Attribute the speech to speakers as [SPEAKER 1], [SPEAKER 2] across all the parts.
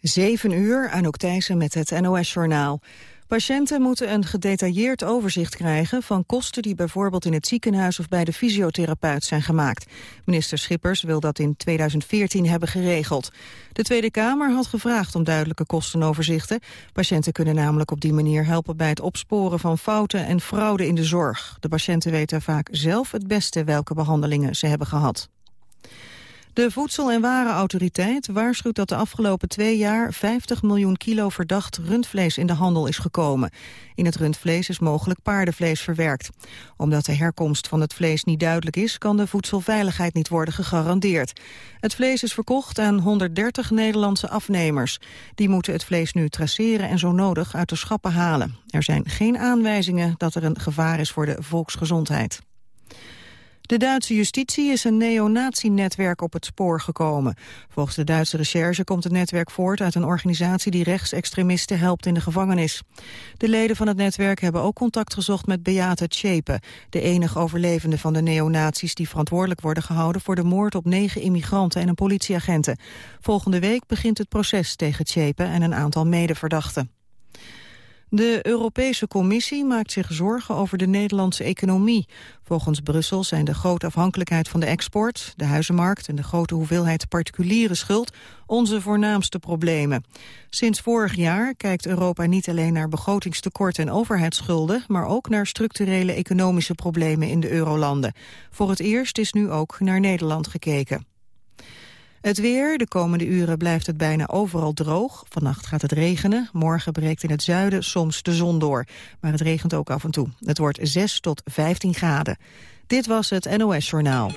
[SPEAKER 1] 7 uur, Anouk Thijssen met het NOS-journaal. Patiënten moeten een gedetailleerd overzicht krijgen van kosten die bijvoorbeeld in het ziekenhuis of bij de fysiotherapeut zijn gemaakt. Minister Schippers wil dat in 2014 hebben geregeld. De Tweede Kamer had gevraagd om duidelijke kostenoverzichten. Patiënten kunnen namelijk op die manier helpen bij het opsporen van fouten en fraude in de zorg. De patiënten weten vaak zelf het beste welke behandelingen ze hebben gehad. De Voedsel- en Warenautoriteit waarschuwt dat de afgelopen twee jaar 50 miljoen kilo verdacht rundvlees in de handel is gekomen. In het rundvlees is mogelijk paardenvlees verwerkt. Omdat de herkomst van het vlees niet duidelijk is, kan de voedselveiligheid niet worden gegarandeerd. Het vlees is verkocht aan 130 Nederlandse afnemers. Die moeten het vlees nu traceren en zo nodig uit de schappen halen. Er zijn geen aanwijzingen dat er een gevaar is voor de volksgezondheid. De Duitse justitie is een neonazi-netwerk op het spoor gekomen. Volgens de Duitse recherche komt het netwerk voort uit een organisatie die rechtsextremisten helpt in de gevangenis. De leden van het netwerk hebben ook contact gezocht met Beate Tjepe, de enige overlevende van de neonazies die verantwoordelijk worden gehouden voor de moord op negen immigranten en een politieagenten. Volgende week begint het proces tegen Tjepe en een aantal medeverdachten. De Europese Commissie maakt zich zorgen over de Nederlandse economie. Volgens Brussel zijn de grote afhankelijkheid van de export, de huizenmarkt en de grote hoeveelheid particuliere schuld onze voornaamste problemen. Sinds vorig jaar kijkt Europa niet alleen naar begrotingstekort en overheidsschulden, maar ook naar structurele economische problemen in de eurolanden. Voor het eerst is nu ook naar Nederland gekeken. Het weer, de komende uren blijft het bijna overal droog. Vannacht gaat het regenen, morgen breekt in het zuiden soms de zon door. Maar het regent ook af en toe. Het wordt 6 tot 15 graden. Dit was het NOS Journaal.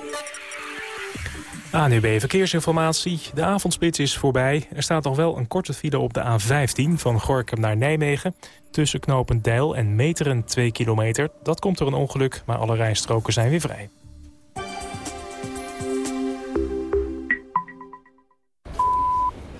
[SPEAKER 2] ANUB Verkeersinformatie. De avondspits is voorbij. Er staat nog wel een korte file op de A15 van Gorkum naar Nijmegen. Tussen knopend Deil en Meteren 2 kilometer. Dat komt door een ongeluk, maar alle rijstroken zijn weer vrij.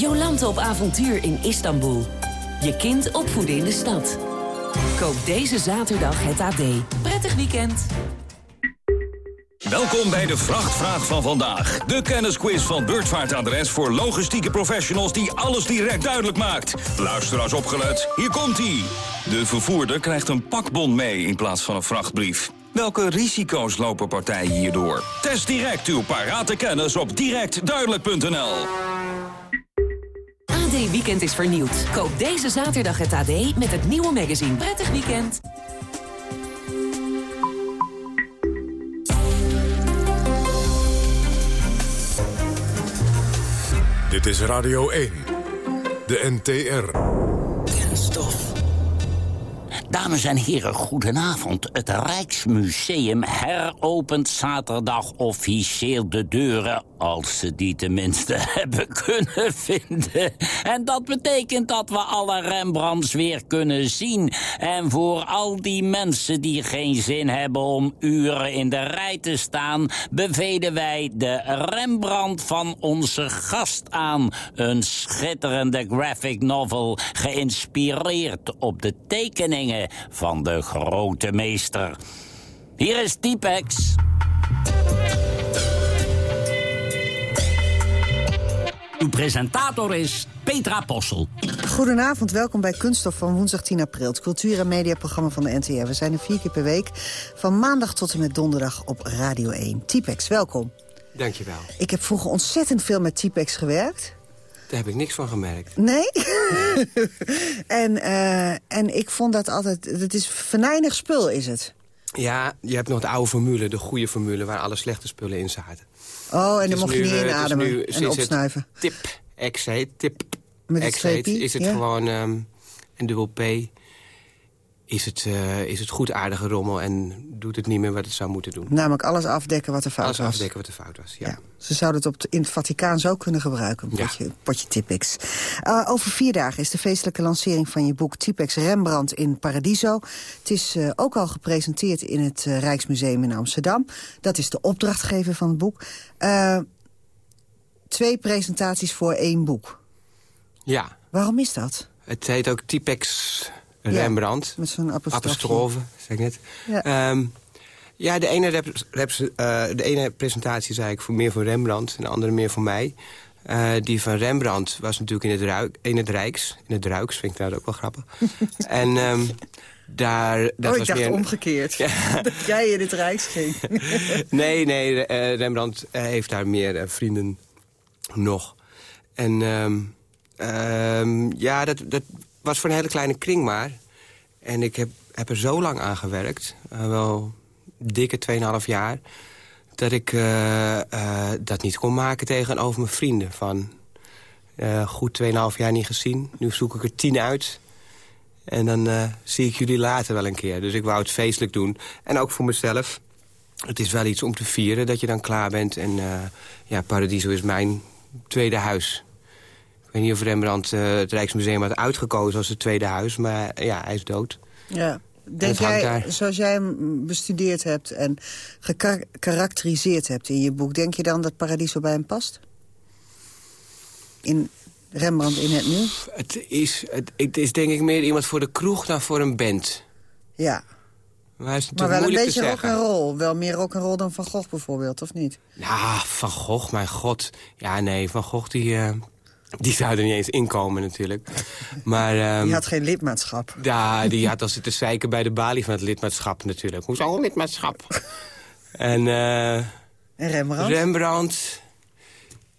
[SPEAKER 3] Jolante op avontuur in Istanbul. Je kind opvoeden in de stad. Koop deze zaterdag het AD. Prettig weekend.
[SPEAKER 4] Welkom bij de Vrachtvraag van vandaag. De kennisquiz van Beurtvaartadres voor logistieke professionals die alles direct duidelijk maakt. Luisteraars opgelet, hier komt-ie. De vervoerder krijgt een pakbon mee in plaats van een vrachtbrief. Welke risico's lopen partijen hierdoor? Test direct uw parate kennis op directduidelijk.nl.
[SPEAKER 3] AD Weekend is vernieuwd. Koop deze zaterdag het AD met het nieuwe magazine. Prettig weekend.
[SPEAKER 5] Dit is Radio 1. De NTR.
[SPEAKER 6] Dames en heren, goedenavond. Het Rijksmuseum heropent zaterdag officieel de deuren... als ze die tenminste hebben kunnen vinden. En dat betekent dat we alle Rembrandts weer kunnen zien. En voor al die mensen die geen zin hebben om uren in de rij te staan... bevelen wij de Rembrandt van onze gast aan. Een schitterende graphic novel geïnspireerd op de tekeningen van de grote meester. Hier is Typex. Uw presentator is Petra Possel.
[SPEAKER 7] Goedenavond, welkom bij Kunststof van woensdag 10 april. Het cultuur- en mediaprogramma van de NTR. We zijn er vier keer per week, van maandag tot en met donderdag op Radio 1. Typex, welkom.
[SPEAKER 8] Dankjewel.
[SPEAKER 7] Ik heb vroeger ontzettend veel met Typex gewerkt.
[SPEAKER 8] Daar heb ik niks van gemerkt.
[SPEAKER 7] Nee? en, uh, en ik vond dat altijd... Het is venijnig spul, is het?
[SPEAKER 8] Ja, je hebt nog de oude formule, de goede formule... waar alle slechte spullen in zaten.
[SPEAKER 7] Oh, en dan mocht je niet inademen en opsnuiven.
[SPEAKER 8] tip, X heet, tip, Met heet, is het gewoon um, een dubbel P is het, uh, is het goed aardige rommel en doet het niet meer wat het zou moeten doen.
[SPEAKER 7] Namelijk alles afdekken wat er fout
[SPEAKER 8] alles
[SPEAKER 7] was.
[SPEAKER 8] afdekken wat er fout was, ja.
[SPEAKER 7] Ze zouden het op in het Vaticaan zo kunnen gebruiken, een potje, potje Tipex. Uh, over vier dagen is de feestelijke lancering van je boek Tipex Rembrandt in Paradiso. Het is uh, ook al gepresenteerd in het Rijksmuseum in Amsterdam. Dat is de opdrachtgever van het boek. twee presentaties voor één boek.
[SPEAKER 8] Ja.
[SPEAKER 7] Waarom is dat?
[SPEAKER 8] Het heet ook Tipex Rembrandt.
[SPEAKER 7] Met zo'n
[SPEAKER 8] apostrofe. zeg ik net. Ja, um, ja de, ene rep, rep, uh, de ene presentatie zei ik voor meer voor Rembrandt... en de andere meer voor mij. Uh, die van Rembrandt was natuurlijk in het, Ruik, in het Rijks. In het Ruiks, vind ik dat ook wel grappig. en um, daar... Dat
[SPEAKER 7] oh,
[SPEAKER 8] was
[SPEAKER 7] ik dacht
[SPEAKER 8] meer
[SPEAKER 7] omgekeerd. Ja. dat jij in het Rijks ging.
[SPEAKER 8] nee, nee, uh, Rembrandt heeft daar meer vrienden nog. En um, ja, dat, dat was voor een hele kleine kring maar. En ik heb, heb er zo lang aan gewerkt, uh, wel dikke 2,5 jaar... dat ik uh, uh, dat niet kon maken tegenover mijn vrienden. Van goed 2,5 jaar niet gezien, nu zoek ik er 10 uit... En dan zie ik jullie later wel een keer. Dus ik wou het feestelijk doen. En ook voor mezelf. Het is wel iets om te vieren dat je dan klaar bent. En ja, Paradiso is mijn tweede huis. Ik weet niet of Rembrandt uh, het Rijksmuseum had uitgekozen als het tweede huis. Maar ja, hij is dood.
[SPEAKER 7] Ja. Denk jij, zoals jij hem bestudeerd hebt en gekarakteriseerd hebt in je boek... denk je dan dat Paradiso bij hem past? In Rembrandt in het nu?
[SPEAKER 8] Het is, het, het is denk ik meer iemand voor de kroeg dan voor een band.
[SPEAKER 7] Ja.
[SPEAKER 8] Maar, is
[SPEAKER 7] maar wel een beetje rock en roll. Wel meer rock en roll dan Van Gogh bijvoorbeeld, of niet?
[SPEAKER 8] Nou, Van Gogh, mijn god. Ja, nee, Van Gogh die... Uh... Die zou er niet eens inkomen natuurlijk. Maar, um,
[SPEAKER 7] die had geen lidmaatschap.
[SPEAKER 8] Ja, die had al zitten zeiken bij de balie van het lidmaatschap natuurlijk. Hoezo een lidmaatschap? en, uh,
[SPEAKER 7] en Rembrandt?
[SPEAKER 8] Rembrandt,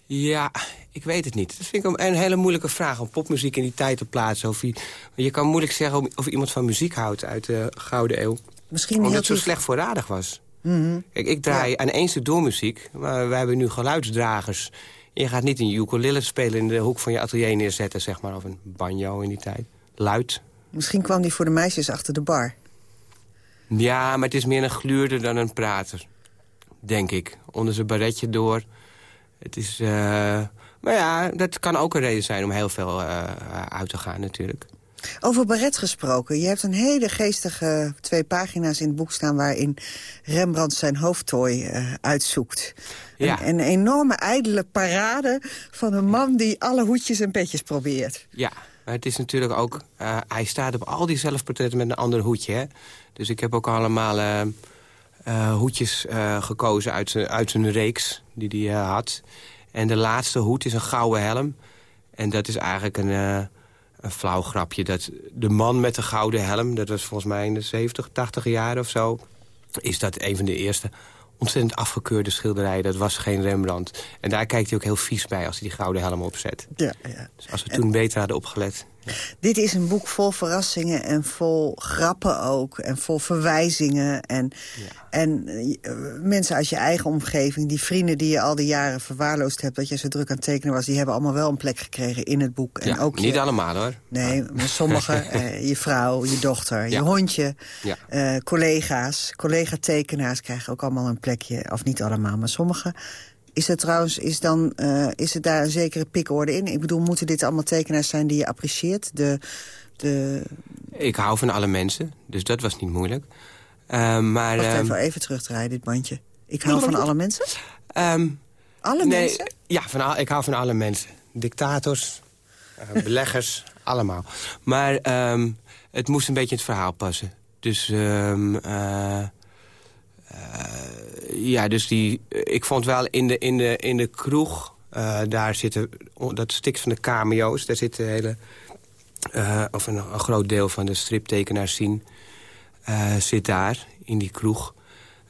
[SPEAKER 8] ja, ik weet het niet. Dat vind ik een hele moeilijke vraag om popmuziek in die tijd te plaatsen. Of je, je kan moeilijk zeggen of iemand van muziek houdt uit de Gouden Eeuw.
[SPEAKER 7] Misschien
[SPEAKER 8] Omdat het zo slecht voorradig was.
[SPEAKER 7] Mm -hmm.
[SPEAKER 8] Kijk, ik draai ja. aan stuk doormuziek, maar wij hebben nu geluidsdragers... Je gaat niet een ukulele spelen in de hoek van je atelier neerzetten, zeg maar. Of een banjo in die tijd. Luid.
[SPEAKER 7] Misschien kwam die voor de meisjes achter de bar.
[SPEAKER 8] Ja, maar het is meer een gluurder dan een prater. Denk ik. Onder zijn baretje door. Het is... Uh... Maar ja, dat kan ook een reden zijn om heel veel uh, uit te gaan natuurlijk.
[SPEAKER 7] Over Barret gesproken. Je hebt een hele geestige twee pagina's in het boek staan... waarin Rembrandt zijn hoofdtooi uh, uitzoekt.
[SPEAKER 8] Ja.
[SPEAKER 7] Een, een, enorme ijdele parade van een man die alle hoedjes en petjes probeert.
[SPEAKER 8] Ja, maar het is natuurlijk ook... Uh, hij staat op al die zelfportretten met een ander hoedje. Hè? Dus ik heb ook allemaal uh, hoedjes gekozen uit, uit zijn reeks die hij had. En de laatste hoed is een gouden helm. En dat is eigenlijk een een flauw grapje. Dat de man met de gouden helm, dat was volgens mij in de 70, 80 jaar of zo... is dat een van de eerste ontzettend afgekeurde schilderijen. Dat was geen Rembrandt. En daar kijkt hij ook heel vies bij als hij die gouden helm opzet.
[SPEAKER 7] Ja, ja.
[SPEAKER 8] Dus als we toen beter hadden opgelet...
[SPEAKER 7] Dit is een boek vol verrassingen en vol grappen ook. En vol verwijzingen. En,
[SPEAKER 8] ja.
[SPEAKER 7] en uh, mensen uit je eigen omgeving, die vrienden die je al die jaren verwaarloosd hebt... dat je zo druk aan het tekenen was, die hebben allemaal wel een plek gekregen in het boek. En
[SPEAKER 8] ja,
[SPEAKER 7] ook
[SPEAKER 8] niet
[SPEAKER 7] je,
[SPEAKER 8] allemaal hoor.
[SPEAKER 7] Nee, maar sommigen. uh, je vrouw, je dochter, je hondje, uh, collega's. Collega-tekenaars krijgen ook allemaal een plekje. Of niet allemaal, maar sommigen. Is er trouwens, is, dan, uh, is er daar een zekere pikorde in? Ik bedoel, moeten dit allemaal tekenaars zijn die je apprecieert? De, de...
[SPEAKER 8] Ik hou van alle mensen, dus dat was niet moeilijk. Uh, maar,
[SPEAKER 7] Wacht even,
[SPEAKER 8] um...
[SPEAKER 7] even terugdraaien, dit bandje. Ik hou van alle mensen?
[SPEAKER 8] Um,
[SPEAKER 7] alle
[SPEAKER 8] nee,
[SPEAKER 7] mensen?
[SPEAKER 8] Ja, van al, ik hou van alle mensen. Dictators, uh, beleggers, allemaal. Maar um, het moest een beetje in het verhaal passen. Dus... Um, ja, dus die, ik vond wel in de, in de, in de kroeg... Uh, daar zitten, dat stikt van de cameo's... daar zit de hele, uh, of een, groot deel van de striptekenaars zien... zit daar, in die kroeg.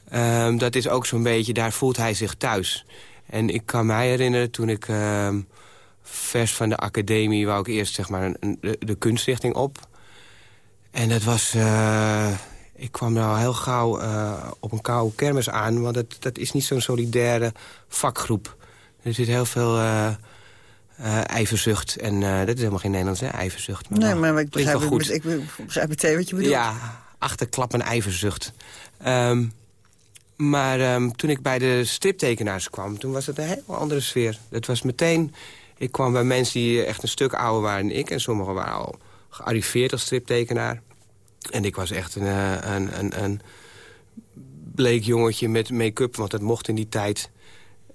[SPEAKER 8] Ehm, dat is ook zo'n beetje, daar voelt hij zich thuis. En ik kan mij herinneren toen ik... ehm, vers van de academie wou ik eerst zeg maar, een, de, kunstrichting op. En dat was... ik kwam nou heel gauw uh, op een koude kermis aan... want dat, dat is niet zo'n solidaire vakgroep. Er zit heel veel... Uh, uh, ijverzucht. En dat is helemaal geen Nederlands, hè, ijverzucht.
[SPEAKER 7] Maar nee, maar ik begrijp, wel goed. ik begrijp meteen wat je bedoelt.
[SPEAKER 8] Ja, achterklap en ijverzucht. Um, maar um, toen ik bij de striptekenaars kwam, toen was het een heel andere sfeer. Het was meteen... Ik kwam bij mensen die echt een stuk ouder waren dan ik. En sommigen waren al gearriveerd als striptekenaar. En ik was echt een, een, een, een bleek jongetje met make-up, want dat mocht in die tijd.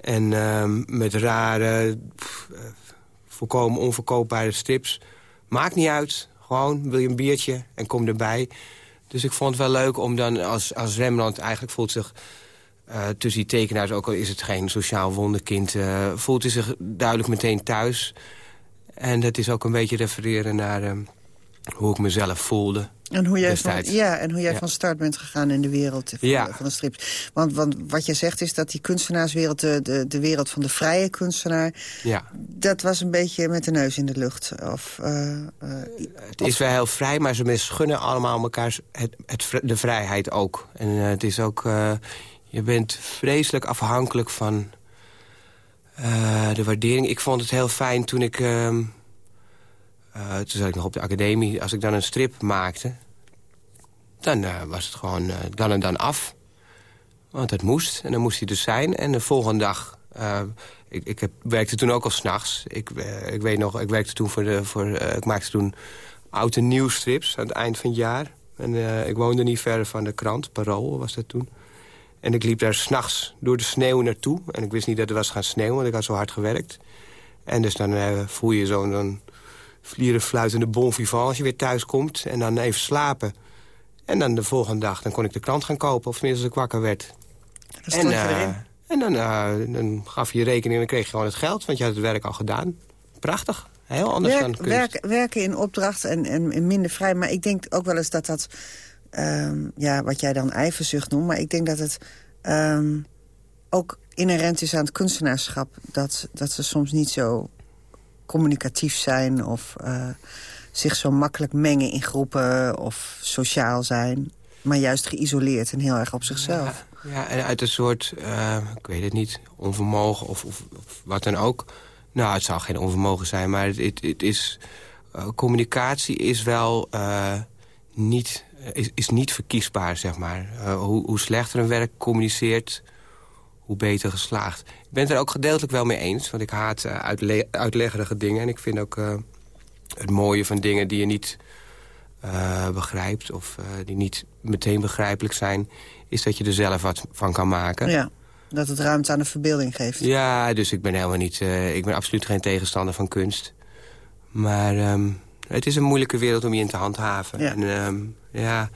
[SPEAKER 8] En um, met rare, pff, volkomen onverkoopbare strips. Maakt niet uit, gewoon wil je een biertje en kom erbij. Dus ik vond het wel leuk om dan als, als Rembrandt eigenlijk voelt zich... Uh, tussen die tekenaars, ook al is het geen sociaal wonderkind... Uh, voelt hij zich duidelijk meteen thuis. En dat is ook een beetje refereren naar uh, hoe ik mezelf voelde.
[SPEAKER 7] En hoe jij, van, ja, en hoe jij van start bent gegaan in de wereld van, ja. van de strips. Want, want wat je zegt is dat die kunstenaarswereld, de, de, de wereld van de vrije kunstenaar...
[SPEAKER 8] Ja.
[SPEAKER 7] dat was een beetje met de neus in de lucht. Of, uh, uh,
[SPEAKER 8] het is wel heel vrij, maar ze misgunnen allemaal elkaar het, het, de vrijheid ook. En uh, het is ook... je bent vreselijk afhankelijk van de waardering. Ik vond het heel fijn toen ik... Uh, toen zat ik nog op de academie. Als ik dan een strip maakte, dan uh, was het gewoon uh, dan en dan af. Want het moest. En dan moest hij dus zijn. En de volgende dag... ik, ik heb, werkte toen ook al s'nachts. Ik, ik weet nog, ik werkte toen voor de... Voor, ik maakte toen oud en strips aan het eind van het jaar. En ik woonde niet ver van de krant. Parool was dat toen. En ik liep daar s'nachts door de sneeuw naartoe. En ik wist niet dat het was gaan sneeuwen, want ik had zo hard gewerkt. En dus dan voel je zo'n vlieren fluitende bon vivant als je weer thuis komt. En dan even slapen. En dan de volgende dag dan kon ik de krant gaan kopen. Of tenminste als ik wakker werd.
[SPEAKER 7] En, uh,
[SPEAKER 8] en dan, uh, dan gaf je je rekening en dan kreeg je gewoon het geld. Want je had het werk al gedaan. Prachtig. Heel anders
[SPEAKER 7] Werk,
[SPEAKER 8] dan kunst.
[SPEAKER 7] Werk, werken in opdracht en, en, minder vrij. Maar ik denk ook wel eens dat dat... Um, ja, wat jij dan ijverzucht noemt. Maar ik denk dat het um, ook inherent is aan het kunstenaarschap. Dat, dat ze soms niet zo communicatief zijn... of uh, zich zo makkelijk mengen in groepen of sociaal zijn. Maar juist geïsoleerd en heel erg op zichzelf.
[SPEAKER 8] Ja, en uit een soort, uh, ik weet het niet, onvermogen of, of, wat dan ook. Nou, het zou geen onvermogen zijn, maar het, het, is... Uh, communicatie is wel niet, is, is niet verkiesbaar, zeg maar. hoe, hoe slechter een werk communiceert hoe beter geslaagd. Ik ben het er ook gedeeltelijk wel mee eens. Want ik haat uh, uitle uitleggerige dingen. En ik vind ook uh, het mooie van dingen die je niet uh, begrijpt... of die niet meteen begrijpelijk zijn... is dat je er zelf wat van kan maken.
[SPEAKER 7] Ja, dat het ruimte aan de verbeelding geeft.
[SPEAKER 8] Ja, dus ik ben helemaal niet... ik ben absoluut geen tegenstander van kunst. Maar um, het is een moeilijke wereld om je in te handhaven.
[SPEAKER 7] Ja.
[SPEAKER 8] En um, ja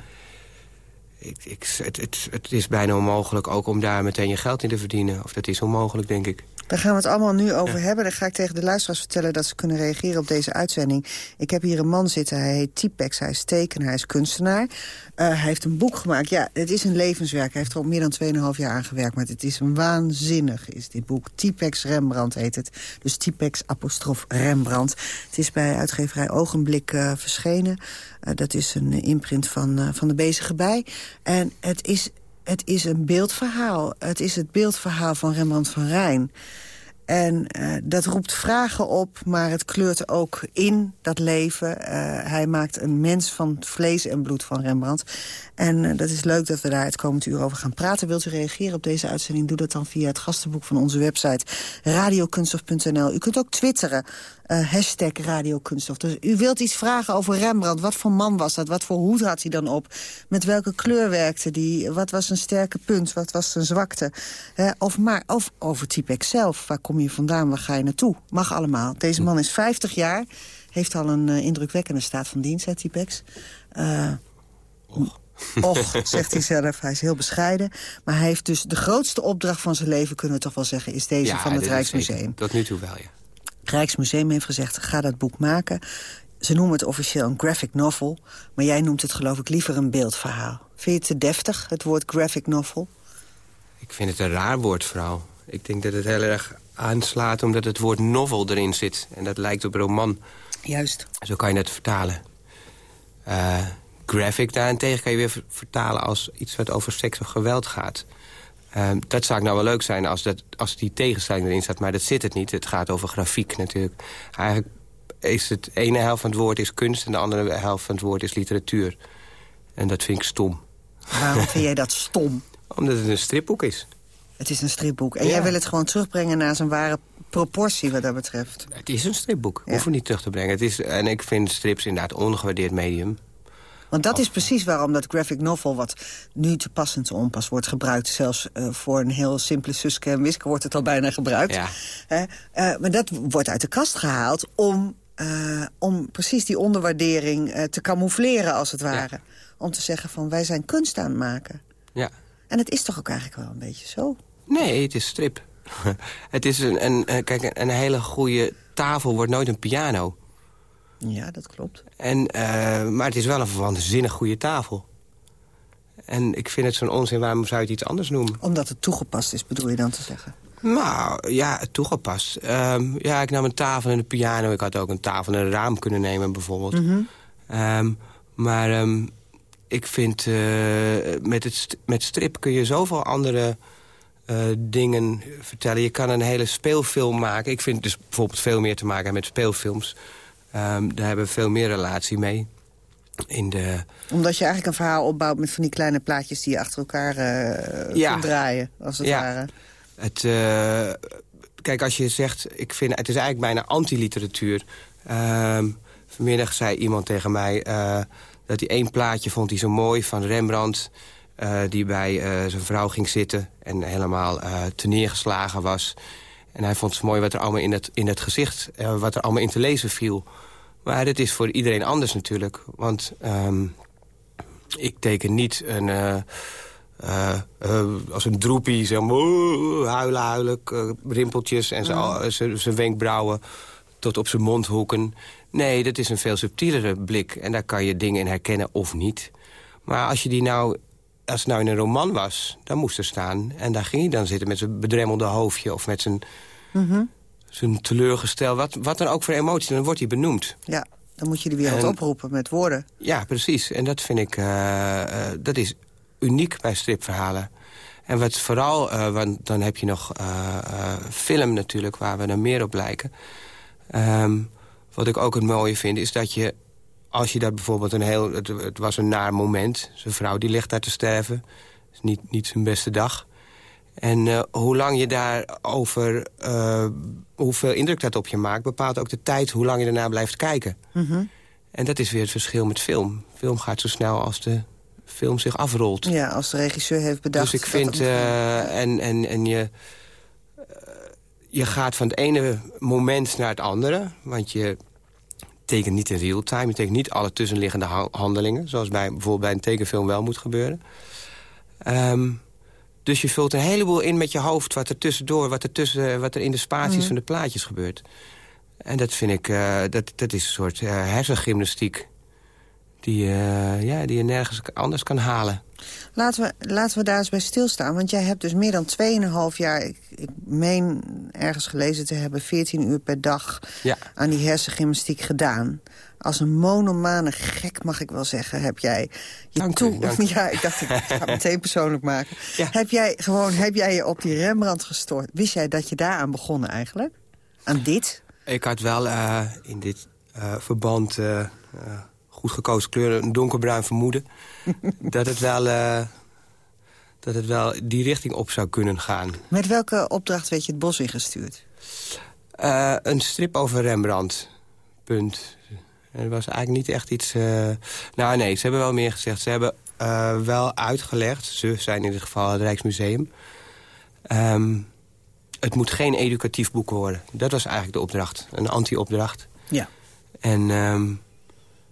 [SPEAKER 8] ik, ik, het, het, het, is bijna onmogelijk ook om daar meteen je geld in te verdienen. Of dat is onmogelijk, denk ik.
[SPEAKER 7] Daar gaan we het allemaal nu over hebben. Dan ga ik tegen de luisteraars vertellen dat ze kunnen reageren op deze uitzending. Ik heb hier een man zitten, hij heet Tipex, hij is tekenaar, hij is kunstenaar. Uh, hij heeft een boek gemaakt. Ja, het is een levenswerk. Hij heeft er al meer dan 2,5 jaar aan gewerkt. Maar het is waanzinnig, is dit boek. Tipex Rembrandt heet het. Dus Tipex apostrof Rembrandt. Het is bij uitgeverij Ogenblik uh, verschenen. Uh, dat is een imprint van, van de bezige bij. En het is het is een beeldverhaal. Het is het beeldverhaal van Rembrandt van Rijn. En uh, dat roept vragen op, maar het kleurt ook in dat leven. Uh, hij maakt een mens van vlees en bloed van Rembrandt. En uh, dat is leuk dat we daar het komend uur over gaan praten. Wilt u reageren op deze uitzending? Doe dat dan via het gastenboek van onze website radiokunstof.nl. U kunt ook twitteren, hashtag radiokunstof. Dus u wilt iets vragen over Rembrandt. Wat voor man was dat? Wat voor hoed had hij dan op? Met welke kleur werkte hij? Wat was zijn sterke punt? Wat was zijn zwakte? of, maar, of over Typek zelf. Waar kom je vandaan? Waar ga je naartoe? Mag allemaal. Deze man is 50 jaar. Heeft al een uh, indrukwekkende staat van dienst, hè, Typex. Uh, och. och, zegt hij zelf. Hij is heel bescheiden. Maar hij heeft dus de grootste opdracht van zijn leven, kunnen we toch wel zeggen... is deze
[SPEAKER 8] ja,
[SPEAKER 7] van het Rijksmuseum.
[SPEAKER 8] Tot nu toe wel, ja.
[SPEAKER 7] Rijksmuseum heeft gezegd, ga dat boek maken. Ze noemen het officieel een graphic novel. Maar jij noemt het geloof ik liever een beeldverhaal. Vind je het te deftig, het woord graphic novel?
[SPEAKER 8] Ik vind het een raar woord vooral Ik denk dat het heel erg aanslaat omdat het woord novel erin zit. En dat lijkt op roman.
[SPEAKER 7] Juist.
[SPEAKER 8] Zo kan je het vertalen. Uh, graphic daarentegen kan je weer vertalen als iets wat over seks of geweld gaat. Uh, dat zou ik nou wel leuk zijn als, dat, als die tegenstelling erin staat. Maar dat zit het niet. Het gaat over grafiek natuurlijk. Eigenlijk is het ene helft van het woord is kunst... en de andere helft van het woord is literatuur. En dat vind ik stom.
[SPEAKER 7] Waarom vind jij dat stom?
[SPEAKER 8] Omdat het een stripboek is.
[SPEAKER 7] Het is een stripboek. En jij wil het gewoon terugbrengen naar zijn ware proportie wat dat betreft.
[SPEAKER 8] Het is een stripboek. Ja. Hoeven niet terug te brengen. Het is, en ik vind strips inderdaad ongewaardeerd medium.
[SPEAKER 7] Want dat is precies waarom dat graphic novel... wat nu te pas en te onpas wordt gebruikt... zelfs uh, voor een heel simpele Suske en Wiske wordt het al bijna gebruikt.
[SPEAKER 8] Ja.
[SPEAKER 7] Uh, uh, maar dat wordt uit de kast gehaald om, om precies die onderwaardering te camoufleren, als het ware. Ja. Om te zeggen van, wij zijn kunst aan het maken.
[SPEAKER 8] Ja.
[SPEAKER 7] En het is toch ook eigenlijk wel een beetje zo?
[SPEAKER 8] Nee, het is strip. het is een, een, kijk, een hele goede tafel wordt nooit een piano.
[SPEAKER 7] Ja, dat klopt.
[SPEAKER 8] En, uh, maar het is wel een waanzinnig goede tafel. En ik vind het zo'n onzin, waarom zou je het iets anders noemen?
[SPEAKER 7] Omdat het toegepast is, bedoel je dan te zeggen?
[SPEAKER 8] Nou, ja, toegepast. Um, ja, ik nam een tafel en een piano. Ik had ook een tafel en een raam kunnen nemen, bijvoorbeeld.
[SPEAKER 7] Mm -hmm.
[SPEAKER 8] um, maar um, ik vind, uh, met, het, met strip kun je zoveel andere uh, dingen vertellen. Je kan een hele speelfilm maken. Ik vind dus bijvoorbeeld veel meer te maken met speelfilms... Um, daar hebben we veel meer relatie mee. In de...
[SPEAKER 7] Omdat je eigenlijk een verhaal opbouwt met van die kleine plaatjes... die je achter elkaar uh,
[SPEAKER 8] ja.
[SPEAKER 7] kunt draaien, als het
[SPEAKER 8] ja.
[SPEAKER 7] ware.
[SPEAKER 8] Het, uh, kijk, als je zegt... Ik vind, het is eigenlijk bijna antiliteratuur. Um, vanmiddag zei iemand tegen mij... Uh, dat hij één plaatje vond hij zo mooi van Rembrandt... die bij zijn vrouw ging zitten en helemaal neergeslagen was... En hij vond het mooi wat er allemaal in het, in het gezicht, uh, wat er allemaal in te lezen viel. Maar dit is voor iedereen anders natuurlijk. Want um, ik teken niet een, uh, uh, als een droepie, maar, huilen, huilen, rimpeltjes en zijn wenkbrauwen tot op zijn mondhoeken. Nee, dat is een veel subtielere blik. En daar kan je dingen in herkennen of niet. Maar als je die nou als het nou in een roman was, dan moest er staan. En daar ging hij dan zitten met zijn bedremmelde hoofdje... of met zijn,
[SPEAKER 7] mm -hmm.
[SPEAKER 8] zijn teleurgestel. Wat, wat dan ook voor emotie, dan wordt hij benoemd.
[SPEAKER 7] Ja, dan moet je de wereld
[SPEAKER 8] en,
[SPEAKER 7] oproepen met woorden.
[SPEAKER 8] Ja, precies. En dat vind ik... Uh, uh, dat is uniek bij stripverhalen. En wat vooral... Uh, want dan heb je nog film natuurlijk, waar we er meer op lijken. Um, wat ik ook het mooie vind, is dat je als je dat bijvoorbeeld een heel... Het, het, was een naar moment. Zijn vrouw die ligt daar te sterven. is niet, niet zijn beste dag. En uh, hoe lang je daarover... Uh, hoeveel indruk dat op je maakt... bepaalt ook de tijd hoe lang je daarna blijft kijken.
[SPEAKER 7] Mm -hmm.
[SPEAKER 8] En dat is weer het verschil met film. Film gaat zo snel als de film zich afrolt.
[SPEAKER 7] Ja, als de regisseur heeft bedacht...
[SPEAKER 8] Dus ik vind... Uh, en, en, en je... Je gaat van het ene moment naar het andere. Want je tekent niet in real time. Je tekent niet alle tussenliggende ha handelingen. Zoals bij, bijvoorbeeld bij een tekenfilm wel moet gebeuren. Um, dus je vult een heleboel in met je hoofd... wat er tussendoor, wat er, tussen, wat er in de spaties mm. van de plaatjes gebeurt. En dat vind ik... Uh, dat, dat is een soort uh, hersengymnastiek... Die, uh, ja, die je nergens anders kan halen.
[SPEAKER 7] Laten we, laten we daar eens bij stilstaan. Want jij hebt dus meer dan 2,5 jaar... Ik, ik meen ergens gelezen te hebben... 14 uur per dag
[SPEAKER 8] ja.
[SPEAKER 7] aan die hersengymnastiek gedaan. Als een monomane gek, mag ik wel zeggen, heb jij... Je
[SPEAKER 8] dank
[SPEAKER 7] toe,
[SPEAKER 8] u, dank.
[SPEAKER 7] Ja, ik dacht, ik ga het meteen persoonlijk maken.
[SPEAKER 8] Ja.
[SPEAKER 7] Heb, jij gewoon, heb jij je op die Rembrandt gestort? Wist jij dat je daaraan begonnen eigenlijk? Aan dit?
[SPEAKER 8] Ik had wel uh, in dit uh, verband... Uh, goed gekozen kleur, een donkerbruin vermoeden... dat, het wel, uh, dat het wel die richting op zou kunnen gaan.
[SPEAKER 7] Met welke opdracht werd je het bos ingestuurd?
[SPEAKER 8] Uh, een strip over Rembrandt. Punt. Er was eigenlijk niet echt iets... Uh... Nou nee, ze hebben wel meer gezegd. Ze hebben wel uitgelegd, ze zijn in dit geval het Rijksmuseum... Um, het moet geen educatief boek worden. Dat was eigenlijk de opdracht. Een anti-opdracht.
[SPEAKER 7] Ja.
[SPEAKER 8] En... Um,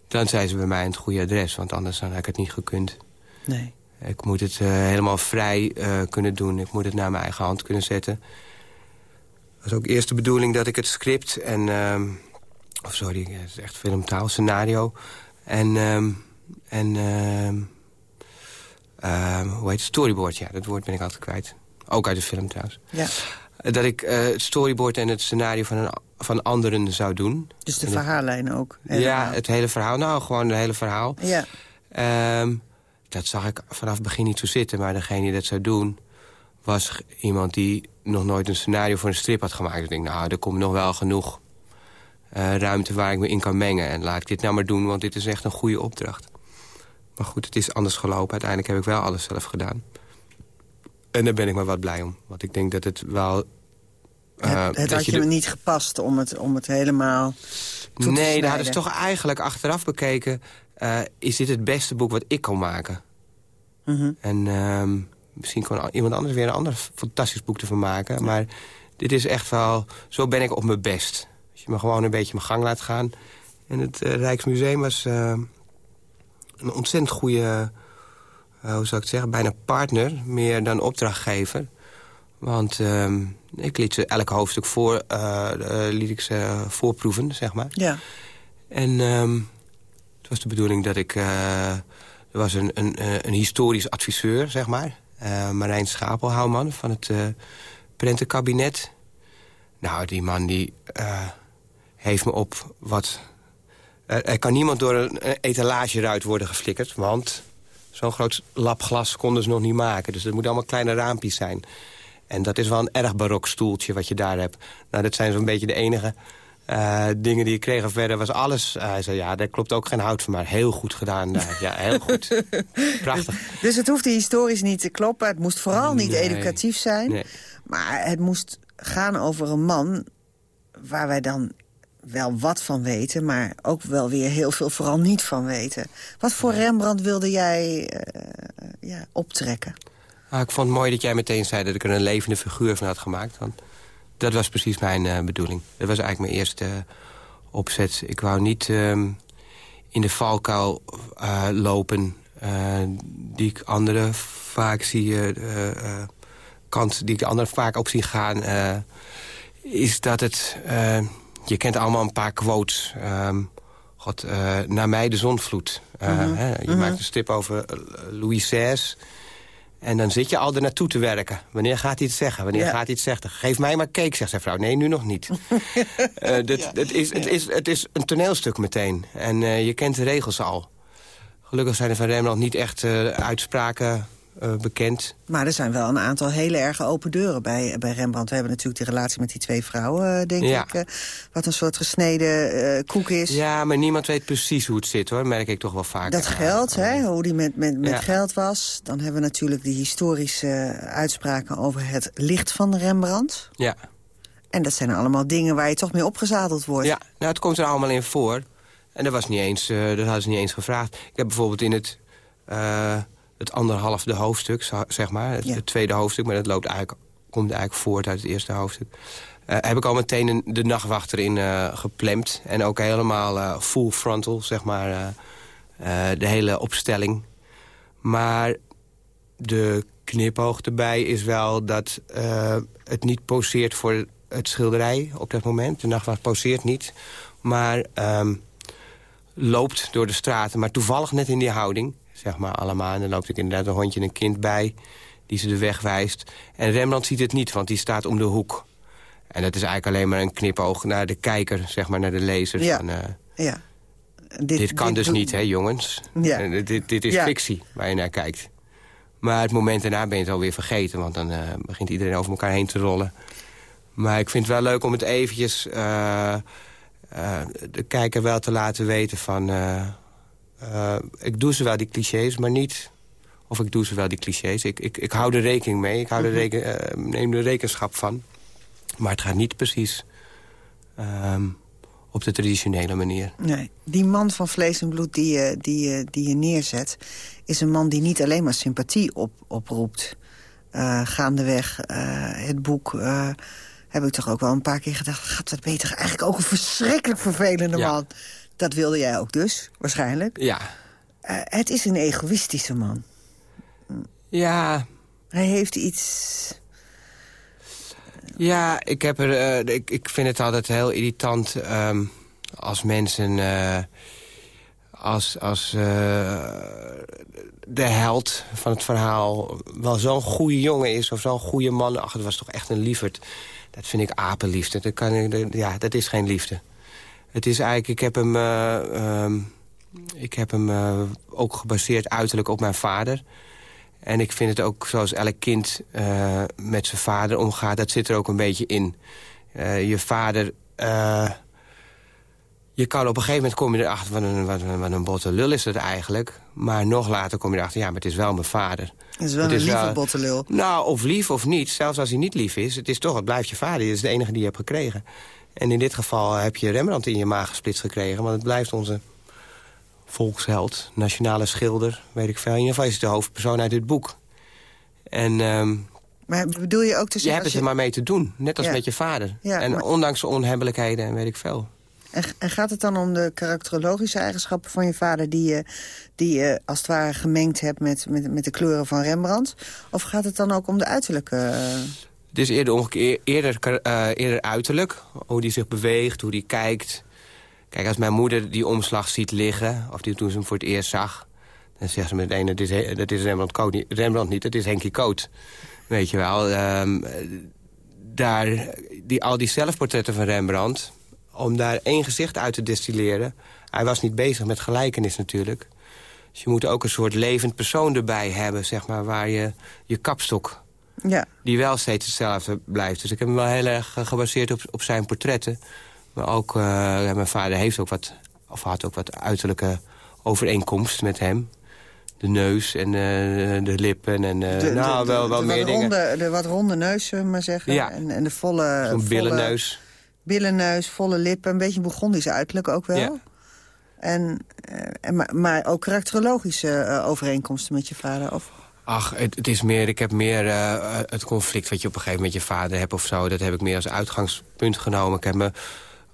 [SPEAKER 8] dan zijn ze bij mij het goede adres, want anders dan had ik het niet gekund.
[SPEAKER 7] Nee.
[SPEAKER 8] Ik moet het uh, helemaal vrij uh, kunnen doen. Ik moet het naar mijn eigen hand kunnen zetten. Het was ook eerst de bedoeling dat ik het script en... Uh, of sorry, het is echt filmtaal, scenario. En... Um, en uh, hoe heet het? Storyboard, ja. Dat woord ben ik altijd kwijt. Ook uit de film trouwens.
[SPEAKER 7] Ja.
[SPEAKER 8] Dat ik eh, het storyboard en het scenario van, een, van anderen zou doen.
[SPEAKER 7] Dus de verhaallijn ook?
[SPEAKER 8] Ja, het hele verhaal. Nou, gewoon het hele verhaal.
[SPEAKER 7] Ja.
[SPEAKER 8] Ehm, dat zag ik vanaf het begin niet zo zitten. Maar degene die dat zou doen, was iemand die nog nooit een scenario voor een strip had gemaakt. Ik denk, nou, er komt nog wel genoeg eh, ruimte waar ik me in kan mengen. En laat ik dit nou maar doen, want dit is echt een goede opdracht. Maar goed, het is anders gelopen. Uiteindelijk heb ik wel alles zelf gedaan. En daar ben ik maar wat blij om. Want ik denk dat het wel... eh,
[SPEAKER 7] het het
[SPEAKER 8] dat
[SPEAKER 7] had je
[SPEAKER 8] de-
[SPEAKER 7] niet gepast om het, om het helemaal
[SPEAKER 8] Nee, daar hadden ze toch eigenlijk achteraf bekeken... eh, is dit het beste boek wat ik kan maken?
[SPEAKER 7] Mhm.
[SPEAKER 8] En ehm, misschien kon al- iemand anders weer een ander fantastisch boek ervan maken. Maar dit is echt wel... Zo ben ik op mijn best. Als je me gewoon een beetje mijn gang laat gaan. En het eh, Rijksmuseum was eh, een ontzettend goede... eh, hoe zou ik het zeggen? Bijna partner, meer dan opdrachtgever. Want ehm, ik liet ze elk hoofdstuk voor, eh, liet ik ze voorproeven, zeg maar.
[SPEAKER 7] Ja.
[SPEAKER 8] En ehm, het was de bedoeling dat ik... er was een, een, een historisch adviseur, zeg maar. Marijn Schapelhouwman van het prentenkabinet. Nou, die man die heeft me op wat... Er, kan niemand door een, een etalage eruit worden geflikkerd, want... zo'n groot lap glas konden ze nog niet maken. Dus het moet allemaal kleine raampjes zijn. En dat is wel een erg barok stoeltje wat je daar hebt. Nou, dat zijn zo'n beetje de enige eh, dingen die ik kreeg. En verder was alles... eh, hij zei, ja, daar klopt ook geen hout van, maar heel goed gedaan daar. Ja, heel goed. Prachtig.
[SPEAKER 7] Dus het hoefde historisch niet te kloppen. Het moest vooral niet
[SPEAKER 8] Nee.
[SPEAKER 7] educatief zijn.
[SPEAKER 8] Nee.
[SPEAKER 7] Maar het moest gaan over een man waar wij dan wel wat van weten... maar ook wel weer heel veel vooral niet van weten. Wat voor Rembrandt wilde jij eh, ja, optrekken?
[SPEAKER 8] Ah, ik vond het mooi dat jij meteen zei dat ik er een levende figuur van had gemaakt. Want dat was precies mijn eh, bedoeling. Dat was eigenlijk mijn eerste eh, opzet. Ik wou niet ehm, in de valkuil lopen die ik anderen vaak zie... kant die ik de anderen vaak op zie gaan... is dat het... je kent allemaal een paar quotes... ehm, God, eh, naar mij de zonvloed. Eh,
[SPEAKER 9] Mhm.
[SPEAKER 8] hè, je
[SPEAKER 9] Mhm.
[SPEAKER 8] maakt een stip over eh, Louis XVI... En dan zit je al er naartoe te werken. Wanneer gaat hij het zeggen? Wanneer
[SPEAKER 7] Ja.
[SPEAKER 8] gaat hij het zeggen? Geef mij maar cake, zegt zijn vrouw. Nee, nu nog niet. Eh, dit, het, is, het, is, het is een toneelstuk meteen. En je kent de regels al. Gelukkig zijn er van Rembrandt niet echt uitspraken eh, bekend.
[SPEAKER 7] Maar er zijn wel een aantal hele erg open deuren bij, bij Rembrandt. We hebben natuurlijk die relatie met die twee vrouwen, eh, denk
[SPEAKER 8] Ja.
[SPEAKER 7] ik. eh, wat een soort gesneden koek is.
[SPEAKER 8] Ja, maar niemand weet precies hoe het zit, hoor. merk ik toch wel vaak.
[SPEAKER 7] Dat geld, hè, hoe die met, met, met
[SPEAKER 8] Ja.
[SPEAKER 7] geld was. Dan hebben we natuurlijk die historische uitspraken over het licht van Rembrandt.
[SPEAKER 8] Ja.
[SPEAKER 7] En dat zijn allemaal dingen waar je toch mee opgezadeld wordt.
[SPEAKER 8] Ja, nou, het komt er allemaal in voor. En dat, was niet eens, dat hadden ze niet eens gevraagd. Ik heb bijvoorbeeld in het, het anderhalfde hoofdstuk, zeg maar... Het,
[SPEAKER 7] Ja.
[SPEAKER 8] het tweede hoofdstuk, maar dat loopt eigenlijk, komt eigenlijk voort uit het eerste hoofdstuk... eh, heb ik al meteen een, de nachtwacht erin eh geplemd. En ook helemaal eh, full frontal, zeg maar, de hele opstelling. Maar de knipoog erbij is wel dat het niet poseert voor het schilderij op dat moment. De nachtwacht poseert niet, maar ehm, loopt door de straten. Maar toevallig net in die houding, zeg maar allemaal. En dan loopt ik inderdaad een hondje en een kind bij die ze de weg wijst. En Rembrandt ziet het niet, want die staat om de hoek. En dat is eigenlijk alleen maar een knipoog naar de kijker, zeg maar, naar de lezer.
[SPEAKER 7] Ja.
[SPEAKER 8] Van, eh,
[SPEAKER 7] Ja.
[SPEAKER 8] dit, kan dus niet, hè, jongens.
[SPEAKER 7] Ja.
[SPEAKER 8] Eh, dit, dit is
[SPEAKER 7] Ja.
[SPEAKER 8] fictie waar je naar kijkt. Maar het moment daarna ben je het alweer vergeten... want dan eh, begint iedereen over elkaar heen te rollen. Maar ik vind het wel leuk om het eventjes... de kijker wel te laten weten van... eh, eh, ik doe ze wel die clichés, maar niet... Of ik doe ze wel die clichés. Ik, ik, ik hou er rekening mee. Ik hou er
[SPEAKER 7] Mhm.
[SPEAKER 8] reken, eh, neem er rekenschap van. Maar het gaat niet precies ehm, op de traditionele manier.
[SPEAKER 7] Nee, die man van vlees en bloed die je, die je, die je neerzet... is een man die niet alleen maar sympathie op, oproept. Eh, gaandeweg eh, het boek eh, heb ik toch ook wel een paar keer gedacht... gaat dat beter eigenlijk ook een verschrikkelijk vervelende
[SPEAKER 8] Ja.
[SPEAKER 7] man. Dat wilde jij ook dus, waarschijnlijk.
[SPEAKER 8] Ja,
[SPEAKER 7] Eh, het is een egoïstische man.
[SPEAKER 8] ja
[SPEAKER 7] Hij heeft iets...
[SPEAKER 8] Ja, ik, heb er, eh, ik, ik vind het altijd heel irritant ehm, als mensen... eh, als, als eh, de held van het verhaal wel zo'n goede jongen is... of zo'n goede man. Ach, het was toch echt een lieverd. Dat vind ik apenliefde. Dat, kan, dat- ja, dat is geen liefde. Het is eigenlijk... Ik heb hem, eh, ehm, ik heb hem eh, ook gebaseerd uiterlijk op mijn vader. En ik vind het ook zoals elk kind eh, met zijn vader omgaat... dat zit er ook een beetje in. Je vader... je kan op een gegeven moment kom je erachter... wat een, wat, een- wat een botte lul is het eigenlijk. Maar nog later kom je erachter... ja, maar het is wel mijn vader.
[SPEAKER 7] Het is wel
[SPEAKER 8] Het
[SPEAKER 7] een lieve
[SPEAKER 8] wel-
[SPEAKER 7] bottelul.
[SPEAKER 8] Nou, of lief of niet. Zelfs als hij niet lief is. Het is toch, het blijft je vader. Het is de enige die je hebt gekregen. En in dit geval heb je Rembrandt in je maag gesplitst gekregen. Want het blijft onze volksheld. Nationale schilder, weet ik veel. In ieder geval is het de hoofdpersoon uit dit boek. En ehm,
[SPEAKER 7] Maar bedoel je ook te
[SPEAKER 8] je
[SPEAKER 7] zeggen...
[SPEAKER 8] hebt
[SPEAKER 7] als
[SPEAKER 8] het er maar mee te doen. Net als
[SPEAKER 7] Ja.
[SPEAKER 8] met je vader.
[SPEAKER 7] Ja,
[SPEAKER 8] en
[SPEAKER 7] maar-
[SPEAKER 8] ondanks de onhebbelijkheden en weet ik veel.
[SPEAKER 7] En, en gaat het dan om de karakterologische eigenschappen van je vader... die je, die je als het ware gemengd hebt met, met, met de kleuren van Rembrandt? Of gaat het dan ook om de uiterlijke...
[SPEAKER 8] Het is eerder, eerder, eh, eerder uiterlijk. Hoe die zich beweegt, hoe die kijkt. Kijk, als mijn moeder die omslag ziet liggen... of die toen ze hem voor het eerst zag... dan zegt ze met het ene, dat is, dat is Rembrandt, niet, Rembrandt niet, dat is Henkie Coat. Weet je wel. ehm, daar, die, al die zelfportretten van Rembrandt... om daar één gezicht uit te destilleren... hij was niet bezig met gelijkenis natuurlijk... Dus je moet ook een soort levend persoon erbij hebben, zeg maar, waar je je kapstok
[SPEAKER 7] ja.
[SPEAKER 8] die wel steeds hetzelfde blijft. Dus ik heb hem wel heel erg eh, gebaseerd op, op zijn portretten. Maar ook, eh, ja, mijn vader heeft ook wat, of had ook wat uiterlijke overeenkomst met hem. De neus en eh, de lippen en
[SPEAKER 7] de,
[SPEAKER 8] nou,
[SPEAKER 7] de-
[SPEAKER 8] wel, wel
[SPEAKER 7] de
[SPEAKER 8] meer
[SPEAKER 7] wat
[SPEAKER 8] dingen.
[SPEAKER 7] ronde, de wat ronde neus, zullen we maar zeggen.
[SPEAKER 8] Ja.
[SPEAKER 7] En, en de volle...
[SPEAKER 8] Zo'n billenneus.
[SPEAKER 7] Billenneus, volle lippen, een beetje Bourgondisch uiterlijk ook wel.
[SPEAKER 8] Ja.
[SPEAKER 7] En, en, maar, maar ook karakterologische overeenkomsten met je vader. Of,
[SPEAKER 8] Ach, het, is meer, ik heb meer eh, het conflict wat je op een gegeven moment met je vader hebt of zo. Dat heb ik meer als uitgangspunt genomen. Ik heb me